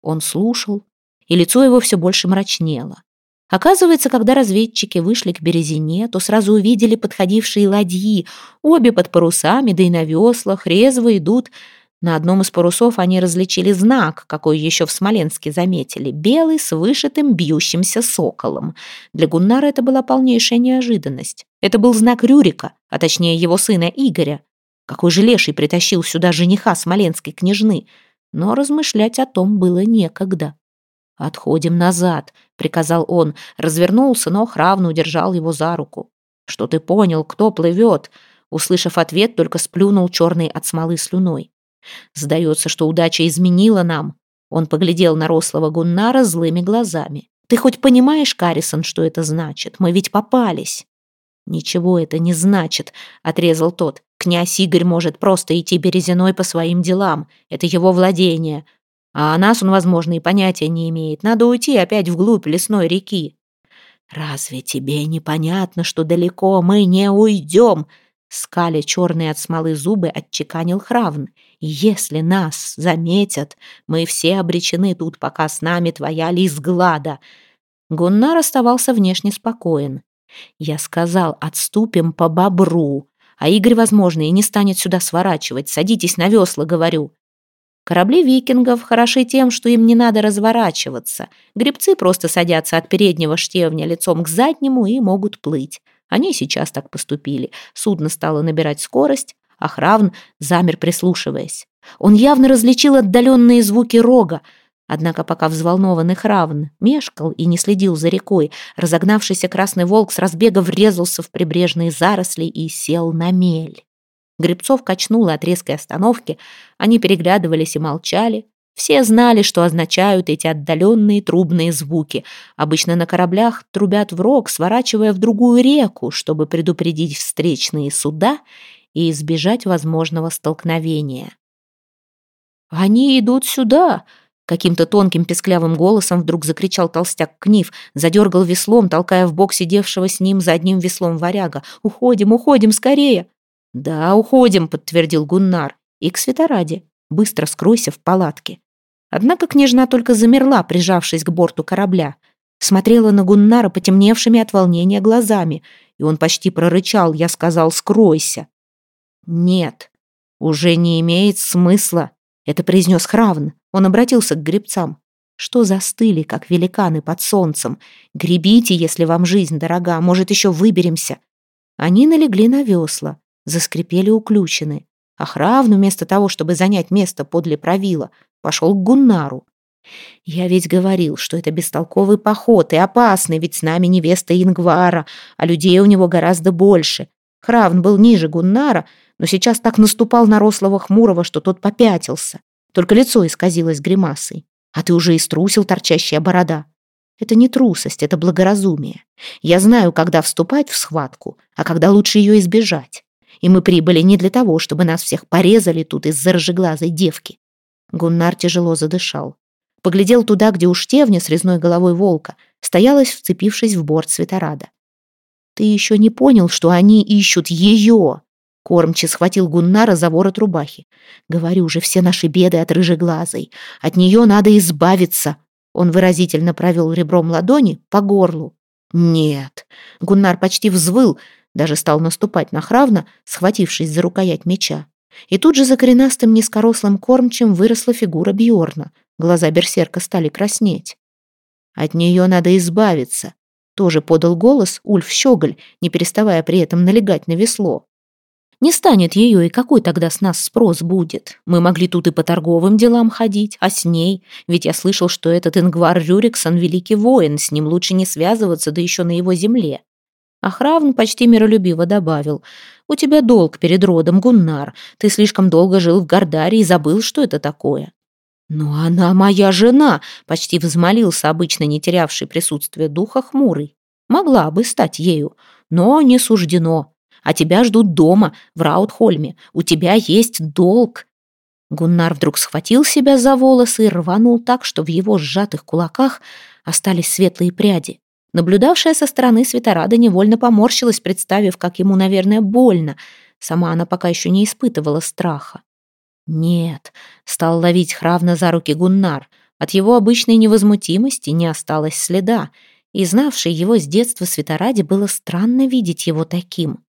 Он слушал, и лицо его все больше мрачнело. Оказывается, когда разведчики вышли к Березине, то сразу увидели подходившие ладьи, обе под парусами, да и на веслах, резво идут. На одном из парусов они различили знак, какой еще в Смоленске заметили, белый с вышитым бьющимся соколом. Для Гуннара это была полнейшая неожиданность. Это был знак Рюрика, а точнее его сына Игоря. Какой же леший притащил сюда жениха смоленской княжны? Но размышлять о том было некогда. «Отходим назад», — приказал он, развернулся, но Хравн удержал его за руку. «Что ты понял, кто плывет?» Услышав ответ, только сплюнул черный от смолы слюной. «Сдается, что удача изменила нам». Он поглядел на рослого Гуннара злыми глазами. «Ты хоть понимаешь, Карисон, что это значит? Мы ведь попались». «Ничего это не значит», — отрезал тот. «Князь Игорь может просто идти березиной по своим делам. Это его владение. А о нас он, возможно, и понятия не имеет. Надо уйти опять вглубь лесной реки». «Разве тебе непонятно, что далеко мы не уйдем?» Скали черные от смолы зубы отчеканил Хравн. «И если нас заметят, мы все обречены тут, пока с нами твоя Лизглада». Гуннар оставался внешне спокоен. «Я сказал, отступим по бобру, а Игорь, возможно, и не станет сюда сворачивать. Садитесь на весла, говорю». Корабли викингов хороши тем, что им не надо разворачиваться. Гребцы просто садятся от переднего штевня лицом к заднему и могут плыть. Они сейчас так поступили. Судно стало набирать скорость, а Хравн замер, прислушиваясь. Он явно различил отдаленные звуки рога, Однако пока взволнованный Хравн мешкал и не следил за рекой, разогнавшийся красный волк с разбега врезался в прибрежные заросли и сел на мель. Гребцов качнуло от резкой остановки, они переглядывались и молчали. Все знали, что означают эти отдаленные трубные звуки. Обычно на кораблях трубят в рог, сворачивая в другую реку, чтобы предупредить встречные суда и избежать возможного столкновения. «Они идут сюда!» Каким-то тонким песклявым голосом вдруг закричал толстяк Книв, задергал веслом, толкая в бок сидевшего с ним за одним веслом варяга. «Уходим, уходим, скорее!» «Да, уходим», — подтвердил Гуннар. «И к Светораде. Быстро скройся в палатке». Однако княжна только замерла, прижавшись к борту корабля. Смотрела на Гуннара потемневшими от волнения глазами, и он почти прорычал, я сказал «скройся». «Нет, уже не имеет смысла», — это произнес Хравн. Он обратился к гребцам. «Что застыли, как великаны под солнцем? Гребите, если вам жизнь дорога, может, еще выберемся». Они налегли на весла, заскрипели уключены. А Хравн, вместо того, чтобы занять место подле правила, пошел к Гуннару. «Я ведь говорил, что это бестолковый поход и опасный, ведь с нами невеста Ингвара, а людей у него гораздо больше. Хравн был ниже Гуннара, но сейчас так наступал на рослого хмурого, что тот попятился. Только лицо исказилось гримасой. А ты уже и струсил, торчащая борода. Это не трусость, это благоразумие. Я знаю, когда вступать в схватку, а когда лучше ее избежать. И мы прибыли не для того, чтобы нас всех порезали тут из-за рыжеглазой девки. Гуннар тяжело задышал. Поглядел туда, где у штевня с резной головой волка стоялась, вцепившись в борт Светорада. Ты еще не понял, что они ищут ее. Кормчий схватил Гуннара за ворот рубахи. «Говорю же, все наши беды от рыжеглазой. От нее надо избавиться». Он выразительно провел ребром ладони по горлу. «Нет». Гуннар почти взвыл, даже стал наступать на Хравна, схватившись за рукоять меча. И тут же за коренастым низкорослым кормчем выросла фигура Бьорна. Глаза берсерка стали краснеть. «От нее надо избавиться», — тоже подал голос Ульф Щеголь, не переставая при этом налегать на весло. Не станет ее, и какой тогда с нас спрос будет? Мы могли тут и по торговым делам ходить, а с ней? Ведь я слышал, что этот Ингвар Рюриксон — великий воин, с ним лучше не связываться, да еще на его земле. Ахравн почти миролюбиво добавил. «У тебя долг перед родом, Гуннар. Ты слишком долго жил в Гардаре и забыл, что это такое». «Но она моя жена!» — почти взмолился обычно не терявший присутствие духа хмурый. «Могла бы стать ею, но не суждено а тебя ждут дома, в Раутхольме. У тебя есть долг». Гуннар вдруг схватил себя за волосы и рванул так, что в его сжатых кулаках остались светлые пряди. Наблюдавшая со стороны Светорада невольно поморщилась, представив, как ему, наверное, больно. Сама она пока еще не испытывала страха. «Нет», — стал ловить Хравна за руки Гуннар. От его обычной невозмутимости не осталось следа, и знавшей его с детства Светораде было странно видеть его таким.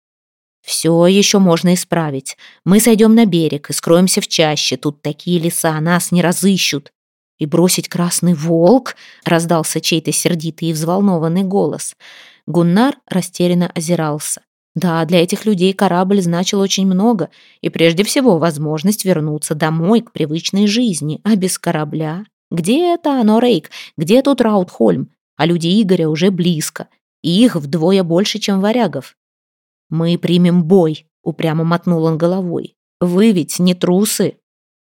«Все еще можно исправить. Мы сойдем на берег и скроемся в чаще. Тут такие леса, нас не разыщут». «И бросить красный волк?» — раздался чей-то сердитый и взволнованный голос. Гуннар растерянно озирался. Да, для этих людей корабль значил очень много, и прежде всего возможность вернуться домой к привычной жизни, а без корабля. Где это оно, Рейк? Где тут Раутхольм? А люди Игоря уже близко, и их вдвое больше, чем варягов. «Мы примем бой», — упрямо мотнул он головой. «Вы ведь не трусы».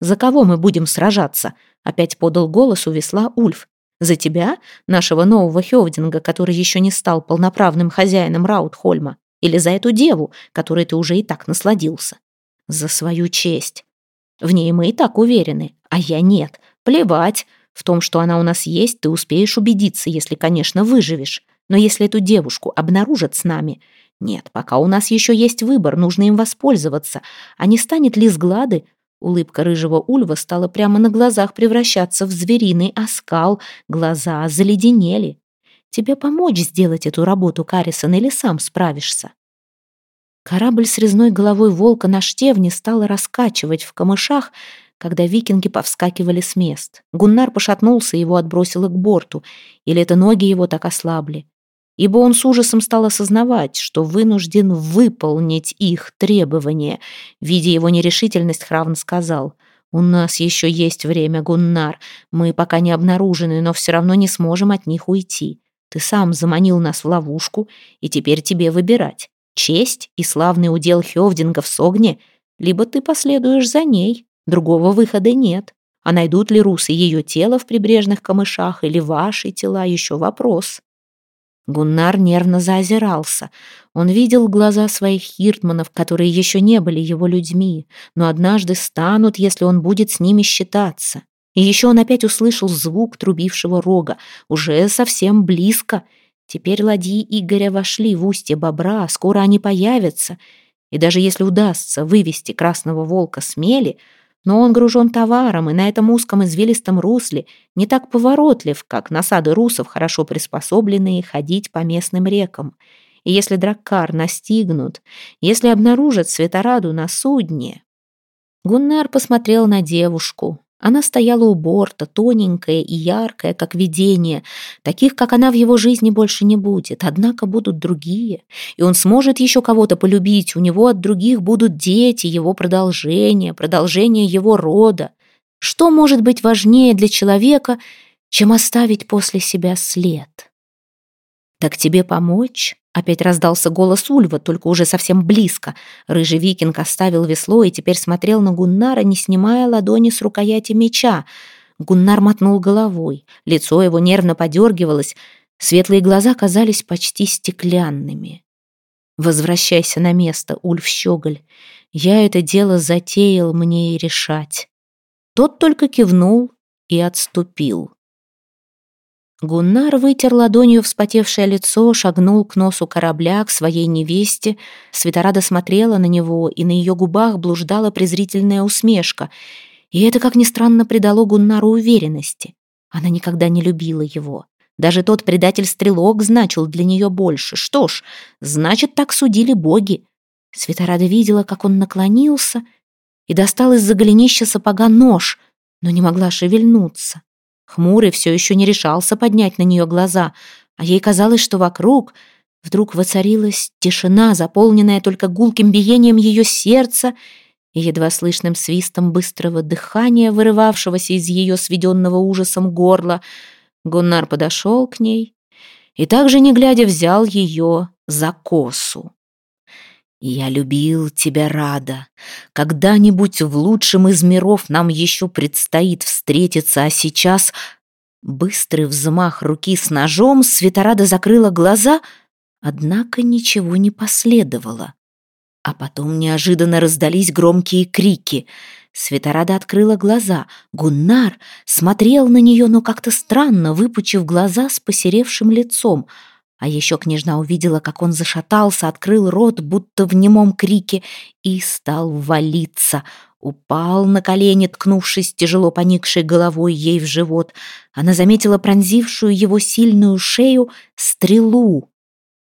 «За кого мы будем сражаться?» — опять подал голос у весла Ульф. «За тебя, нашего нового Хёвдинга, который еще не стал полноправным хозяином Раутхольма? Или за эту деву, которой ты уже и так насладился? За свою честь. В ней мы и так уверены, а я нет. Плевать. В том, что она у нас есть, ты успеешь убедиться, если, конечно, выживешь. Но если эту девушку обнаружат с нами... Нет, пока у нас еще есть выбор, нужно им воспользоваться. А не станет ли сглады? Улыбка рыжего ульва стала прямо на глазах превращаться в звериный оскал. Глаза заледенели. Тебе помочь сделать эту работу, Каррисон, или сам справишься? Корабль с резной головой волка на штевне стал раскачивать в камышах, когда викинги повскакивали с мест. Гуннар пошатнулся, его отбросило к борту. Или это ноги его так ослабли? Ибо он с ужасом стал осознавать, что вынужден выполнить их требования. Видя его нерешительность, Хравн сказал, «У нас еще есть время, Гуннар. Мы пока не обнаружены, но все равно не сможем от них уйти. Ты сам заманил нас в ловушку, и теперь тебе выбирать. Честь и славный удел Хёвдинга в Согне, либо ты последуешь за ней». Другого выхода нет. А найдут ли русы ее тело в прибрежных камышах или ваши тела, еще вопрос. Гуннар нервно заозирался. Он видел глаза своих хиртманов, которые еще не были его людьми, но однажды станут, если он будет с ними считаться. И еще он опять услышал звук трубившего рога, уже совсем близко. Теперь ладьи Игоря вошли в устье бобра, скоро они появятся. И даже если удастся вывести красного волка с мели, но он гружен товаром и на этом узком извилистом русле не так поворотлив, как насады русов, хорошо приспособленные ходить по местным рекам. И если драккар настигнут, если обнаружат Светораду на судне... Гуннар посмотрел на девушку, она стояла у борта, тоненькая и яркая, как видение. Таких, как она в его жизни, больше не будет. Однако будут другие. И он сможет еще кого-то полюбить. У него от других будут дети, его продолжение, продолжение его рода. Что может быть важнее для человека, чем оставить после себя след? Так тебе помочь? Опять раздался голос Ульва, только уже совсем близко. Рыжий викинг оставил весло и теперь смотрел на Гуннара, не снимая ладони с рукояти меча. Гуннар мотнул головой. Лицо его нервно подергивалось. Светлые глаза казались почти стеклянными. «Возвращайся на место, Ульф Щеголь. Я это дело затеял мне и решать». Тот только кивнул и отступил. Гуннар вытер ладонью вспотевшее лицо, шагнул к носу корабля, к своей невесте. Светорада смотрела на него, и на ее губах блуждала презрительная усмешка. И это, как ни странно, придало Гуннару уверенности. Она никогда не любила его. Даже тот предатель-стрелок значил для нее больше. Что ж, значит, так судили боги. Светорада видела, как он наклонился и достал из-за голенища сапога нож, но не могла шевельнуться. Хмурый все еще не решался поднять на нее глаза, а ей казалось, что вокруг вдруг воцарилась тишина, заполненная только гулким биением ее сердца и едва слышным свистом быстрого дыхания, вырывавшегося из ее сведенного ужасом горла. Гуннар подошел к ней и также, не глядя, взял ее за косу. «Я любил тебя, Рада. Когда-нибудь в лучшем из миров нам еще предстоит встретиться, а сейчас...» Быстрый взмах руки с ножом, Светорада закрыла глаза, однако ничего не последовало. А потом неожиданно раздались громкие крики. Светорада открыла глаза. Гуннар смотрел на нее, но как-то странно, выпучив глаза с посеревшим лицом — а еще княжна увидела, как он зашатался, открыл рот, будто в немом крике, и стал валиться. Упал на колени, ткнувшись тяжело поникшей головой ей в живот. Она заметила пронзившую его сильную шею стрелу.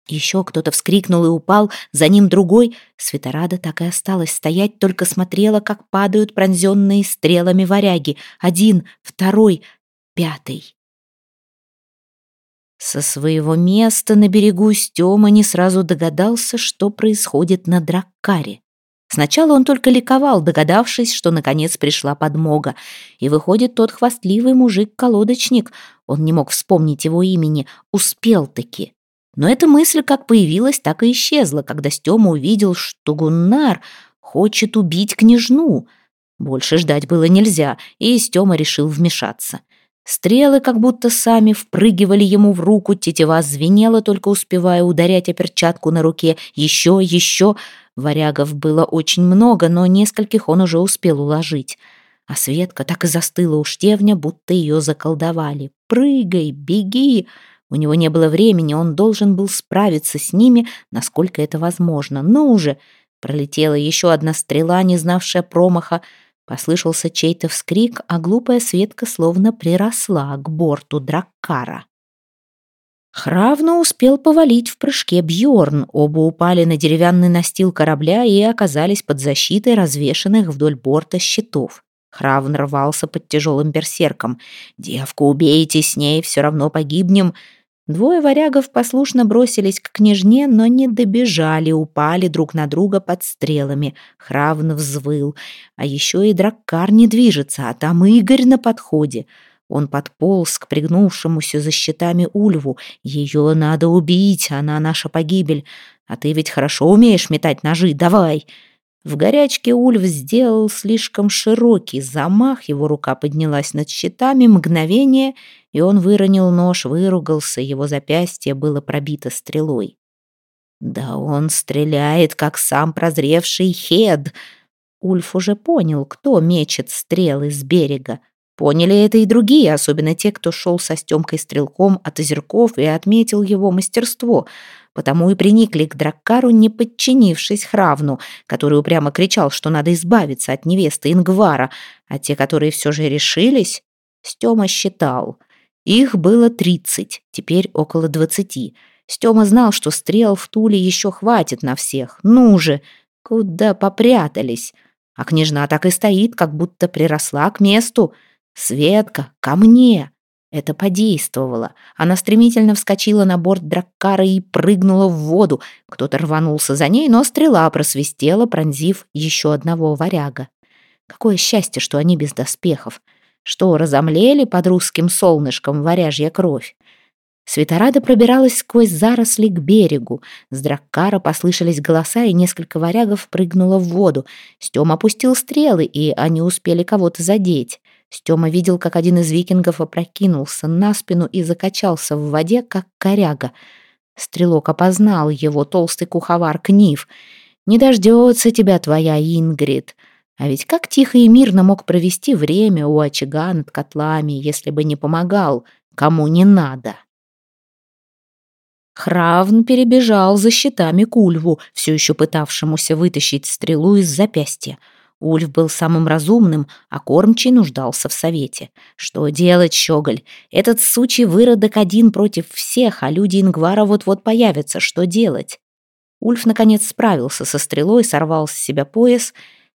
Еще кто-то вскрикнул и упал, за ним другой. Светорада так и осталась стоять, только смотрела, как падают пронзенные стрелами варяги. Один, второй, пятый. Со своего места на берегу Стёма не сразу догадался, что происходит на Драккаре. Сначала он только ликовал, догадавшись, что наконец пришла подмога. И выходит, тот хвастливый мужик-колодочник, он не мог вспомнить его имени, успел-таки. Но эта мысль как появилась, так и исчезла, когда Стёма увидел, что Гуннар хочет убить княжну. Больше ждать было нельзя, и Стёма решил вмешаться. Стрелы как будто сами впрыгивали ему в руку, тетива звенела, только успевая ударять о перчатку на руке. Еще, еще. Варягов было очень много, но нескольких он уже успел уложить. А Светка так и застыла у штевня, будто ее заколдовали. «Прыгай, беги!» У него не было времени, он должен был справиться с ними, насколько это возможно. Но уже пролетела еще одна стрела, не знавшая промаха. Послышался чей-то вскрик, а глупая Светка словно приросла к борту Драккара. Хравно успел повалить в прыжке Бьорн. Оба упали на деревянный настил корабля и оказались под защитой развешанных вдоль борта щитов. Хравн рвался под тяжелым берсерком. «Девку убейте, с ней все равно погибнем!» Двое варягов послушно бросились к княжне, но не добежали, упали друг на друга под стрелами. Хравн взвыл. А еще и драккар не движется, а там Игорь на подходе. Он подполз к пригнувшемуся за щитами Ульву. «Ее надо убить, она наша погибель. А ты ведь хорошо умеешь метать ножи, давай!» В горячке Ульф сделал слишком широкий замах, его рука поднялась над щитами, мгновение, и он выронил нож, выругался, его запястье было пробито стрелой. «Да он стреляет, как сам прозревший Хед!» Ульф уже понял, кто мечет стрелы с берега. Поняли это и другие, особенно те, кто шел со Стемкой-стрелком от озерков и отметил его мастерство — потому и приникли к Драккару, не подчинившись Хравну, который упрямо кричал, что надо избавиться от невесты Ингвара, а те, которые все же решились, Стема считал. Их было тридцать, теперь около двадцати. Стема знал, что стрел в Туле еще хватит на всех. Ну же, куда попрятались? А княжна так и стоит, как будто приросла к месту. «Светка, ко мне!» Это подействовало. Она стремительно вскочила на борт Драккара и прыгнула в воду. Кто-то рванулся за ней, но стрела просвистела, пронзив еще одного варяга. Какое счастье, что они без доспехов. Что, разомлели под русским солнышком варяжья кровь? Светорада пробиралась сквозь заросли к берегу. С Драккара послышались голоса, и несколько варягов прыгнуло в воду. Стем опустил стрелы, и они успели кого-то задеть. Стёма видел, как один из викингов опрокинулся на спину и закачался в воде, как коряга. Стрелок опознал его, толстый куховар Книв. «Не дождется тебя твоя Ингрид!» А ведь как тихо и мирно мог провести время у очага над котлами, если бы не помогал, кому не надо. Хравн перебежал за щитами к Ульву, все еще пытавшемуся вытащить стрелу из запястья. Ульф был самым разумным, а кормчий нуждался в совете. Что делать, щеголь? Этот сучий выродок один против всех, а люди Ингвара вот-вот появятся. Что делать? Ульф, наконец, справился со стрелой, сорвал с себя пояс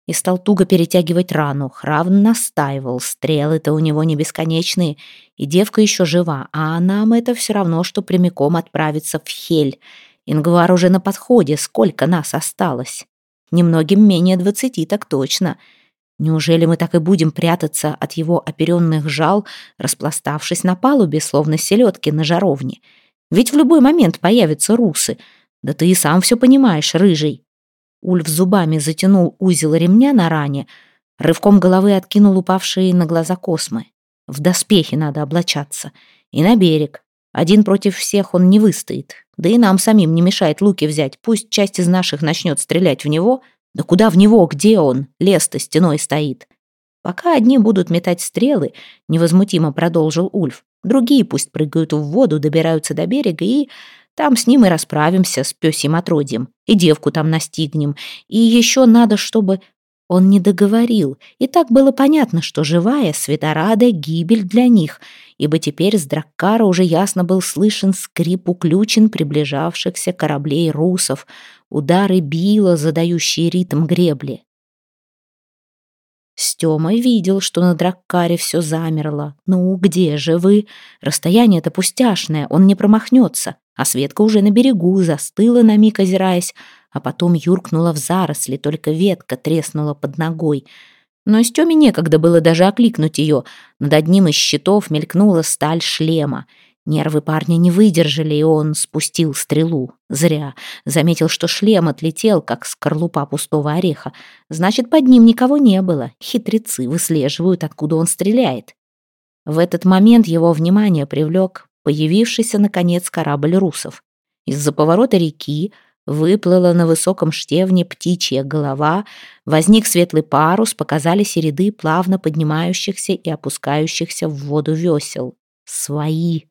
и стал туго перетягивать рану. Хравн настаивал, стрелы-то у него не бесконечные, и девка еще жива, а нам это все равно, что прямиком отправиться в Хель. Ингвар уже на подходе, сколько нас осталось? Немногим менее двадцати, так точно. Неужели мы так и будем прятаться от его оперенных жал, распластавшись на палубе, словно селедки на жаровне? Ведь в любой момент появятся русы. Да ты и сам все понимаешь, рыжий. Ульф зубами затянул узел ремня на ране, рывком головы откинул упавшие на глаза космы. В доспехи надо облачаться. И на берег. Один против всех он не выстоит. Да и нам самим не мешает луки взять. Пусть часть из наших начнет стрелять в него. Да куда в него? Где он? Лес-то стеной стоит. Пока одни будут метать стрелы, невозмутимо продолжил Ульф. Другие пусть прыгают в воду, добираются до берега и... Там с ним и расправимся, с пёсим отродьем. И девку там настигнем. И еще надо, чтобы он не договорил, и так было понятно, что живая Светорада — гибель для них, ибо теперь с Драккара уже ясно был слышен скрип уключен приближавшихся кораблей русов, удары била, задающие ритм гребли. Стёма видел, что на Драккаре все замерло. «Ну, где же вы? Расстояние-то пустяшное, он не промахнется». А Светка уже на берегу застыла на миг, озираясь, а потом юркнула в заросли, только ветка треснула под ногой. Но Стёме некогда было даже окликнуть ее. Над одним из щитов мелькнула сталь шлема. Нервы парня не выдержали, и он спустил стрелу. Зря. Заметил, что шлем отлетел, как скорлупа пустого ореха. Значит, под ним никого не было. Хитрецы выслеживают, откуда он стреляет. В этот момент его внимание привлек появившийся, наконец, корабль русов. Из-за поворота реки выплыла на высоком штевне птичья голова, возник светлый парус, показались ряды плавно поднимающихся и опускающихся в воду весел. Свои.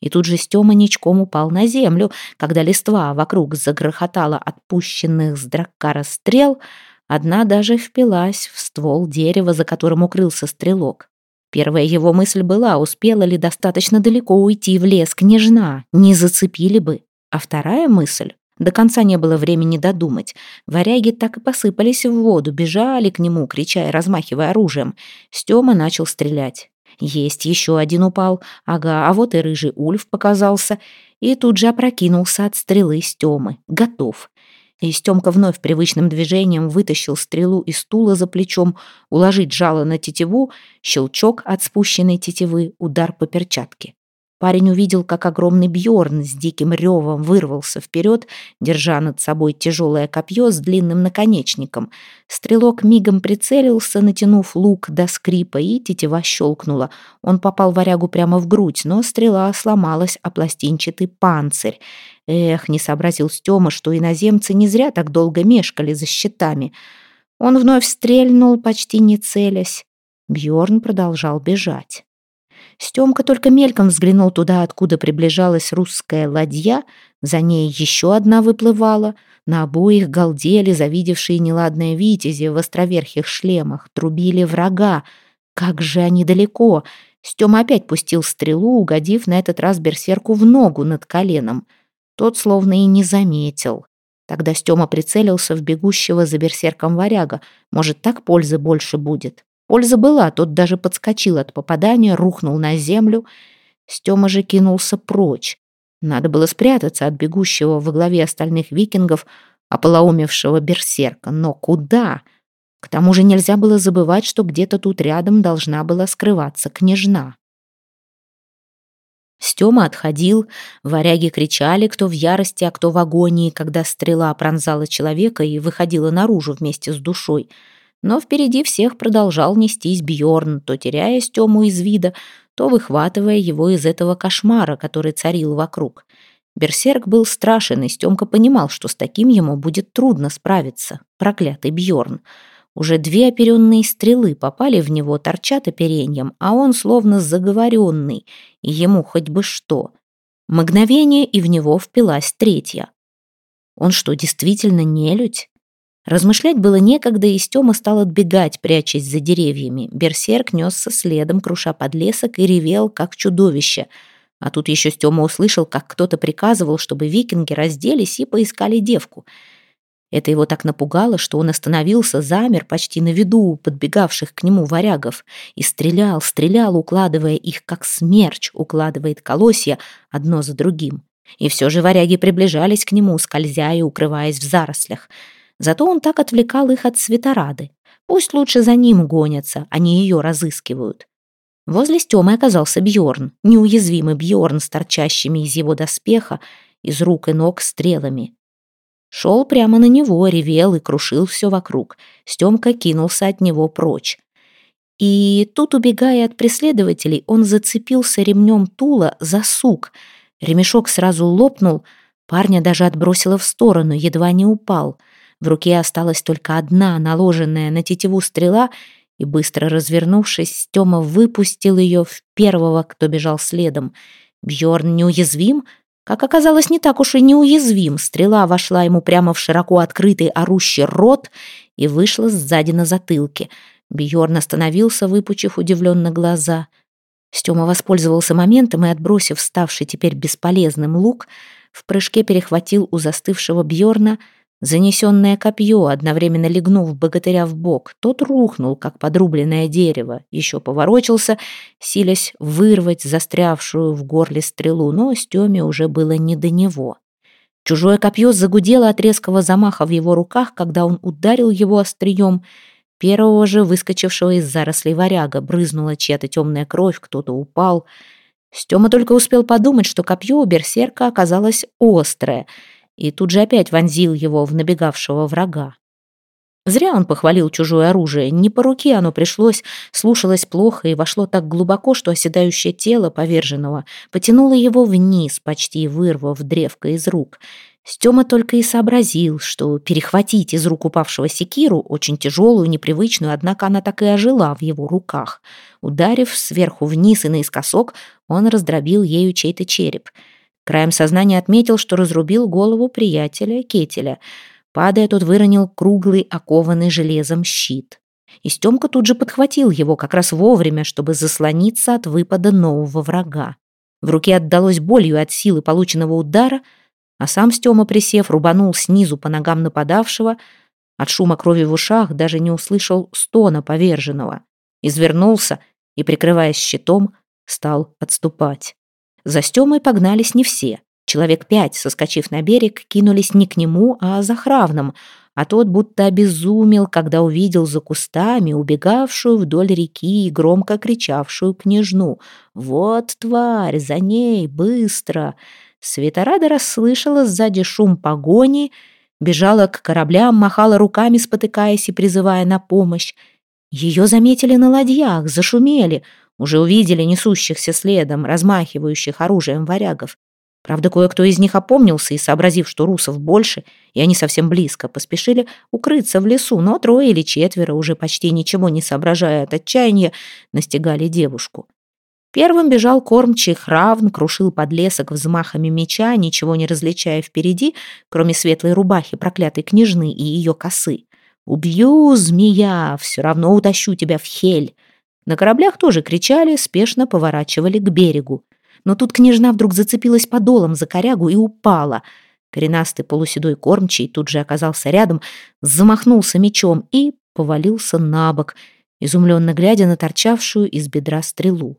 И тут же Стёма ничком упал на землю, когда листва вокруг загрохотала от пущенных с драккара стрел, одна даже впилась в ствол дерева, за которым укрылся стрелок. Первая его мысль была, успела ли достаточно далеко уйти в лес княжна, не зацепили бы. А вторая мысль до конца не было времени додумать. Варяги так и посыпались в воду, бежали к нему, крича и размахивая оружием. Стёма начал стрелять. Есть еще один упал. Ага, а вот и рыжий ульф показался. И тут же опрокинулся от стрелы Стёмы. Готов. И Стёмка вновь привычным движением вытащил стрелу из стула за плечом, уложить жало на тетиву, щелчок от спущенной тетивы, удар по перчатке. Парень увидел, как огромный Бьорн с диким ревом вырвался вперед, держа над собой тяжелое копье с длинным наконечником. Стрелок мигом прицелился, натянув лук до скрипа, и тетива щелкнула. Он попал варягу прямо в грудь, но стрела сломалась о пластинчатый панцирь. Эх, не сообразил Стёма, что иноземцы не зря так долго мешкали за щитами. Он вновь стрельнул, почти не целясь. Бьорн продолжал бежать. Стемка только мельком взглянул туда, откуда приближалась русская ладья, за ней еще одна выплывала, на обоих галдели завидевшие неладное витязи в островерхих шлемах, трубили врага. Как же они далеко! Стема опять пустил стрелу, угодив на этот раз берсерку в ногу над коленом. Тот словно и не заметил. Тогда Стема прицелился в бегущего за берсерком варяга. Может, так пользы больше будет. Польза была, тот даже подскочил от попадания, рухнул на землю. Стёма же кинулся прочь. Надо было спрятаться от бегущего во главе остальных викингов, ополоумевшего берсерка. Но куда? К тому же нельзя было забывать, что где-то тут рядом должна была скрываться княжна. Стёма отходил, варяги кричали, кто в ярости, а кто в агонии, когда стрела пронзала человека и выходила наружу вместе с душой — но впереди всех продолжал нестись Бьорн, то теряя Стему из вида, то выхватывая его из этого кошмара, который царил вокруг. Берсерк был страшен, и Стемка понимал, что с таким ему будет трудно справиться. Проклятый Бьорн. Уже две оперенные стрелы попали в него, торчат опереньем, а он словно заговоренный, и ему хоть бы что. Мгновение, и в него впилась третья. Он что, действительно нелюдь? Размышлять было некогда, и Стёма стал отбегать, прячась за деревьями. Берсерк несся следом, круша подлесок, и ревел, как чудовище. А тут еще Стёма услышал, как кто-то приказывал, чтобы викинги разделись и поискали девку. Это его так напугало, что он остановился, замер почти на виду у подбегавших к нему варягов и стрелял, стрелял, укладывая их, как смерч укладывает колосья одно за другим. И все же варяги приближались к нему, скользя и укрываясь в зарослях. Зато он так отвлекал их от светорады. Пусть лучше за ним гонятся, они ее разыскивают. Возле Стемы оказался Бьорн, неуязвимый Бьорн с торчащими из его доспеха, из рук и ног стрелами. Шел прямо на него, ревел и крушил все вокруг. Стемка кинулся от него прочь. И тут, убегая от преследователей, он зацепился ремнем тула за сук. Ремешок сразу лопнул, парня даже отбросило в сторону, едва не упал — в руке осталась только одна, наложенная на тетиву стрела, и, быстро развернувшись, Стёма выпустил ее в первого, кто бежал следом. Бьорн неуязвим? Как оказалось, не так уж и неуязвим. Стрела вошла ему прямо в широко открытый орущий рот и вышла сзади на затылке. Бьорн остановился, выпучив удивленно глаза. Стёма воспользовался моментом и, отбросив ставший теперь бесполезным лук, в прыжке перехватил у застывшего Бьорна Занесенное копье, одновременно легнув богатыря в бок, тот рухнул, как подрубленное дерево, еще поворочился, силясь вырвать застрявшую в горле стрелу, но Стеме уже было не до него. Чужое копье загудело от резкого замаха в его руках, когда он ударил его острием. Первого же, выскочившего из зарослей варяга, брызнула чья-то темная кровь, кто-то упал. Стема только успел подумать, что копье у берсерка оказалось острое — и тут же опять вонзил его в набегавшего врага. Зря он похвалил чужое оружие. Не по руке оно пришлось, слушалось плохо и вошло так глубоко, что оседающее тело поверженного потянуло его вниз, почти вырвав древко из рук. Стёма только и сообразил, что перехватить из рук упавшего секиру, очень тяжелую, непривычную, однако она так и ожила в его руках. Ударив сверху вниз и наискосок, он раздробил ею чей-то череп. Краем сознания отметил, что разрубил голову приятеля Кетеля. Падая, тот выронил круглый, окованный железом щит. И Стёмка тут же подхватил его как раз вовремя, чтобы заслониться от выпада нового врага. В руке отдалось болью от силы полученного удара — а сам Стёма, присев, рубанул снизу по ногам нападавшего. От шума крови в ушах даже не услышал стона поверженного. Извернулся и, прикрываясь щитом, стал отступать. За Стёмой погнались не все. Человек пять, соскочив на берег, кинулись не к нему, а за Хравном, а тот будто обезумел, когда увидел за кустами убегавшую вдоль реки и громко кричавшую княжну. «Вот тварь, за ней, быстро!» Светорада расслышала сзади шум погони, бежала к кораблям, махала руками, спотыкаясь и призывая на помощь. Ее заметили на ладьях, зашумели, уже увидели несущихся следом, размахивающих оружием варягов. Правда, кое-кто из них опомнился и, сообразив, что русов больше, и они совсем близко, поспешили укрыться в лесу, но трое или четверо, уже почти ничего не соображая от отчаяния, настигали девушку. Первым бежал кормчий Хравн, крушил подлесок взмахами меча, ничего не различая впереди, кроме светлой рубахи проклятой княжны и ее косы. «Убью, змея! Все равно утащу тебя в хель!» На кораблях тоже кричали, спешно поворачивали к берегу. Но тут княжна вдруг зацепилась подолом за корягу и упала. Коренастый полуседой кормчий тут же оказался рядом, замахнулся мечом и повалился на бок, изумленно глядя на торчавшую из бедра стрелу.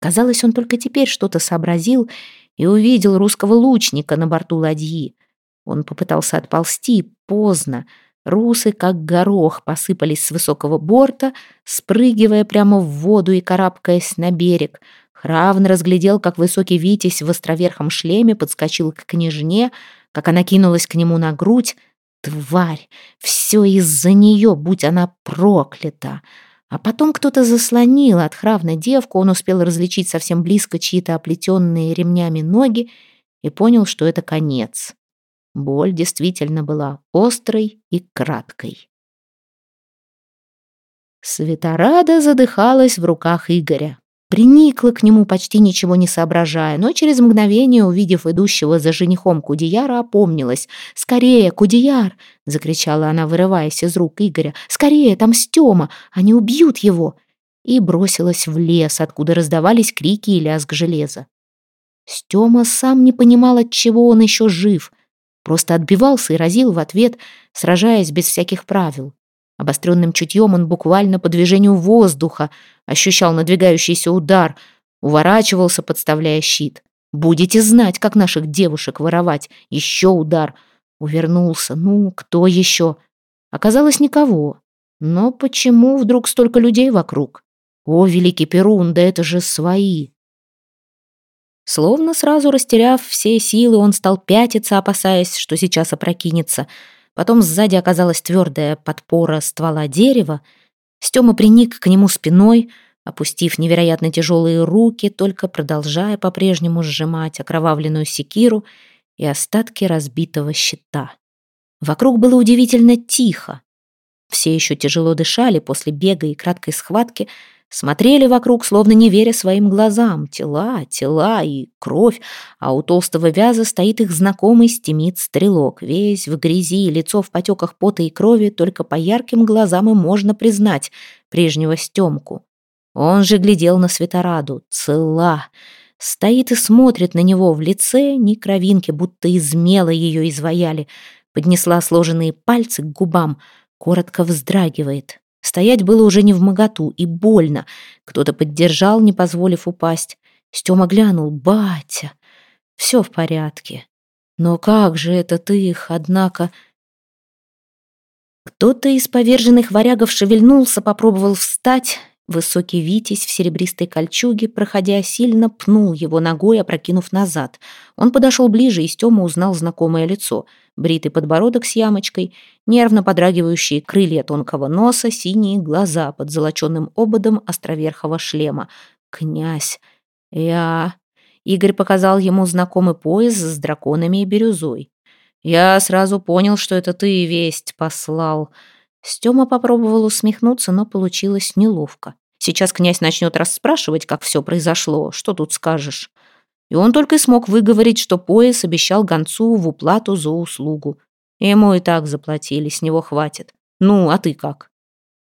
Казалось, он только теперь что-то сообразил и увидел русского лучника на борту ладьи. Он попытался отползти, поздно. Русы, как горох, посыпались с высокого борта, спрыгивая прямо в воду и карабкаясь на берег. Хравн разглядел, как высокий витязь в островерхом шлеме подскочил к княжне, как она кинулась к нему на грудь. Тварь! Все из-за нее, будь она проклята! А потом кто-то заслонил от хравна девку, он успел различить совсем близко чьи-то оплетенные ремнями ноги и понял, что это конец. Боль действительно была острой и краткой. Светорада задыхалась в руках Игоря. Приникла к нему, почти ничего не соображая, но через мгновение, увидев идущего за женихом Кудияра, опомнилась. «Скорее, Кудияр!» — закричала она, вырываясь из рук Игоря. «Скорее, там Стёма! Они убьют его!» И бросилась в лес, откуда раздавались крики и лязг железа. Стёма сам не понимал, от чего он еще жив. Просто отбивался и разил в ответ, сражаясь без всяких правил. Обостренным чутьем он буквально по движению воздуха ощущал надвигающийся удар, уворачивался, подставляя щит. «Будете знать, как наших девушек воровать. Еще удар». Увернулся. «Ну, кто еще?» Оказалось, никого. Но почему вдруг столько людей вокруг? О, великий Перун, да это же свои. Словно сразу растеряв все силы, он стал пятиться, опасаясь, что сейчас опрокинется — Потом сзади оказалась твердая подпора ствола дерева. Стёма приник к нему спиной, опустив невероятно тяжелые руки, только продолжая по-прежнему сжимать окровавленную секиру и остатки разбитого щита. Вокруг было удивительно тихо. Все еще тяжело дышали после бега и краткой схватки, Смотрели вокруг, словно не веря своим глазам. Тела, тела и кровь, а у толстого вяза стоит их знакомый стемит-стрелок. Весь в грязи, лицо в потеках пота и крови, только по ярким глазам и можно признать прежнего Стемку. Он же глядел на Светораду. Цела. Стоит и смотрит на него в лице, ни кровинки, будто из мела ее изваяли. Поднесла сложенные пальцы к губам, коротко вздрагивает. Стоять было уже не в моготу и больно. Кто-то поддержал, не позволив упасть. Стёма глянул. «Батя! Все в порядке. Но как же это ты их, однако...» Кто-то из поверженных варягов шевельнулся, попробовал встать Высокий Витязь в серебристой кольчуге, проходя сильно, пнул его ногой, опрокинув назад. Он подошел ближе, и Стема узнал знакомое лицо. Бритый подбородок с ямочкой, нервно подрагивающие крылья тонкого носа, синие глаза под золоченным ободом островерхого шлема. «Князь! Я...» Игорь показал ему знакомый пояс с драконами и бирюзой. «Я сразу понял, что это ты весть послал». Стёма попробовал усмехнуться, но получилось неловко. Сейчас князь начнет расспрашивать, как все произошло. Что тут скажешь? И он только и смог выговорить, что пояс обещал гонцу в уплату за услугу. Ему и так заплатили, с него хватит. Ну, а ты как?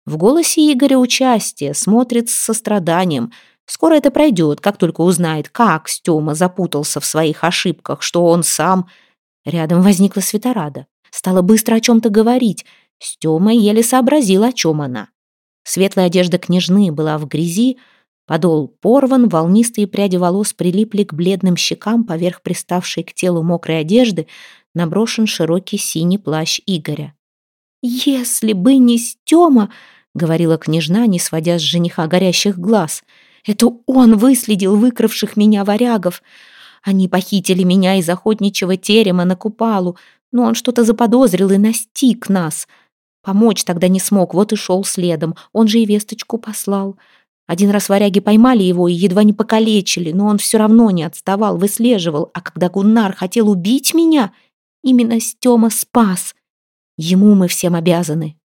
В голосе Игоря участие, смотрит с состраданием. Скоро это пройдет, как только узнает, как Стёма запутался в своих ошибках, что он сам... Рядом возникла Светорада. Стала быстро о чем-то говорить. Стёма еле сообразил, о чем она. Светлая одежда княжны была в грязи, подол порван, волнистые пряди волос прилипли к бледным щекам поверх приставшей к телу мокрой одежды, наброшен широкий синий плащ Игоря. «Если бы не Стёма!» — говорила княжна, не сводя с жениха горящих глаз. «Это он выследил выкравших меня варягов. Они похитили меня из охотничьего терема на Купалу, но он что-то заподозрил и настиг нас. Помочь тогда не смог, вот и шел следом. Он же и весточку послал. Один раз варяги поймали его и едва не покалечили, но он все равно не отставал, выслеживал. А когда Гуннар хотел убить меня, именно Стема спас. Ему мы всем обязаны.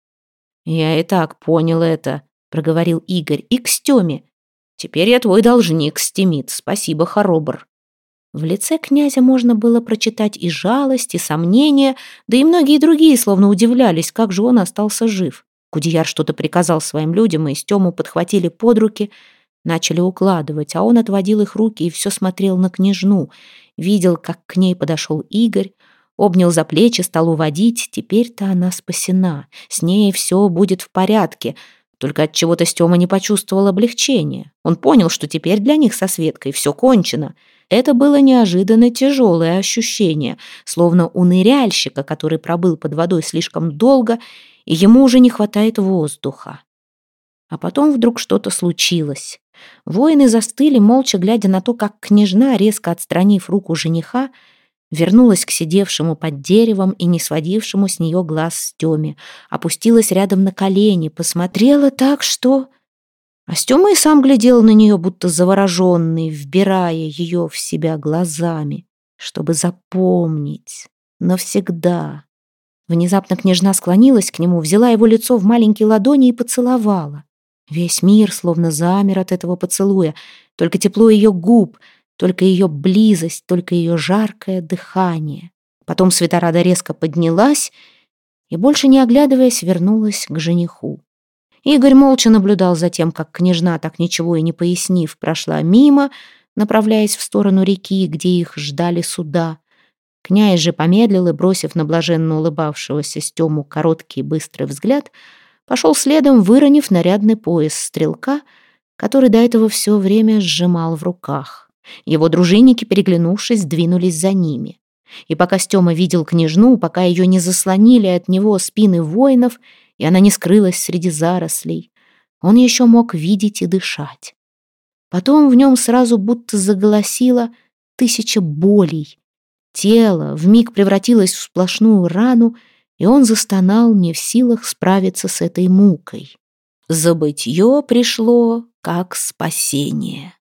«Я и так понял это», — проговорил Игорь, — «и к Стеме. Теперь я твой должник, Стемит. Спасибо, Хоробр». В лице князя можно было прочитать и жалость, и сомнения, да и многие другие словно удивлялись, как же он остался жив. Кудияр что-то приказал своим людям, и Стему подхватили под руки, начали укладывать, а он отводил их руки и все смотрел на княжну, видел, как к ней подошел Игорь, обнял за плечи, стал уводить, теперь-то она спасена, с ней все будет в порядке, только от чего-то Стема не почувствовал облегчения. Он понял, что теперь для них со Светкой все кончено — это было неожиданно тяжелое ощущение, словно у ныряльщика, который пробыл под водой слишком долго, и ему уже не хватает воздуха. А потом вдруг что-то случилось. Воины застыли, молча глядя на то, как княжна, резко отстранив руку жениха, вернулась к сидевшему под деревом и не сводившему с нее глаз Стеме, опустилась рядом на колени, посмотрела так, что... А Стёма и сам глядел на нее, будто завороженный, вбирая ее в себя глазами, чтобы запомнить навсегда. Внезапно княжна склонилась к нему, взяла его лицо в маленькие ладони и поцеловала. Весь мир словно замер от этого поцелуя, только тепло ее губ, только ее близость, только ее жаркое дыхание. Потом Светорада резко поднялась и, больше не оглядываясь, вернулась к жениху. Игорь молча наблюдал за тем, как княжна, так ничего и не пояснив, прошла мимо, направляясь в сторону реки, где их ждали суда. Князь же помедлил и, бросив на блаженно улыбавшегося Стему короткий быстрый взгляд, пошел следом, выронив нарядный пояс стрелка, который до этого все время сжимал в руках. Его дружинники, переглянувшись, двинулись за ними. И пока Стема видел княжну, пока ее не заслонили от него спины воинов, и она не скрылась среди зарослей. Он еще мог видеть и дышать. Потом в нем сразу будто заголосило тысяча болей. Тело вмиг превратилось в сплошную рану, и он застонал, не в силах справиться с этой мукой. Забытье пришло как спасение.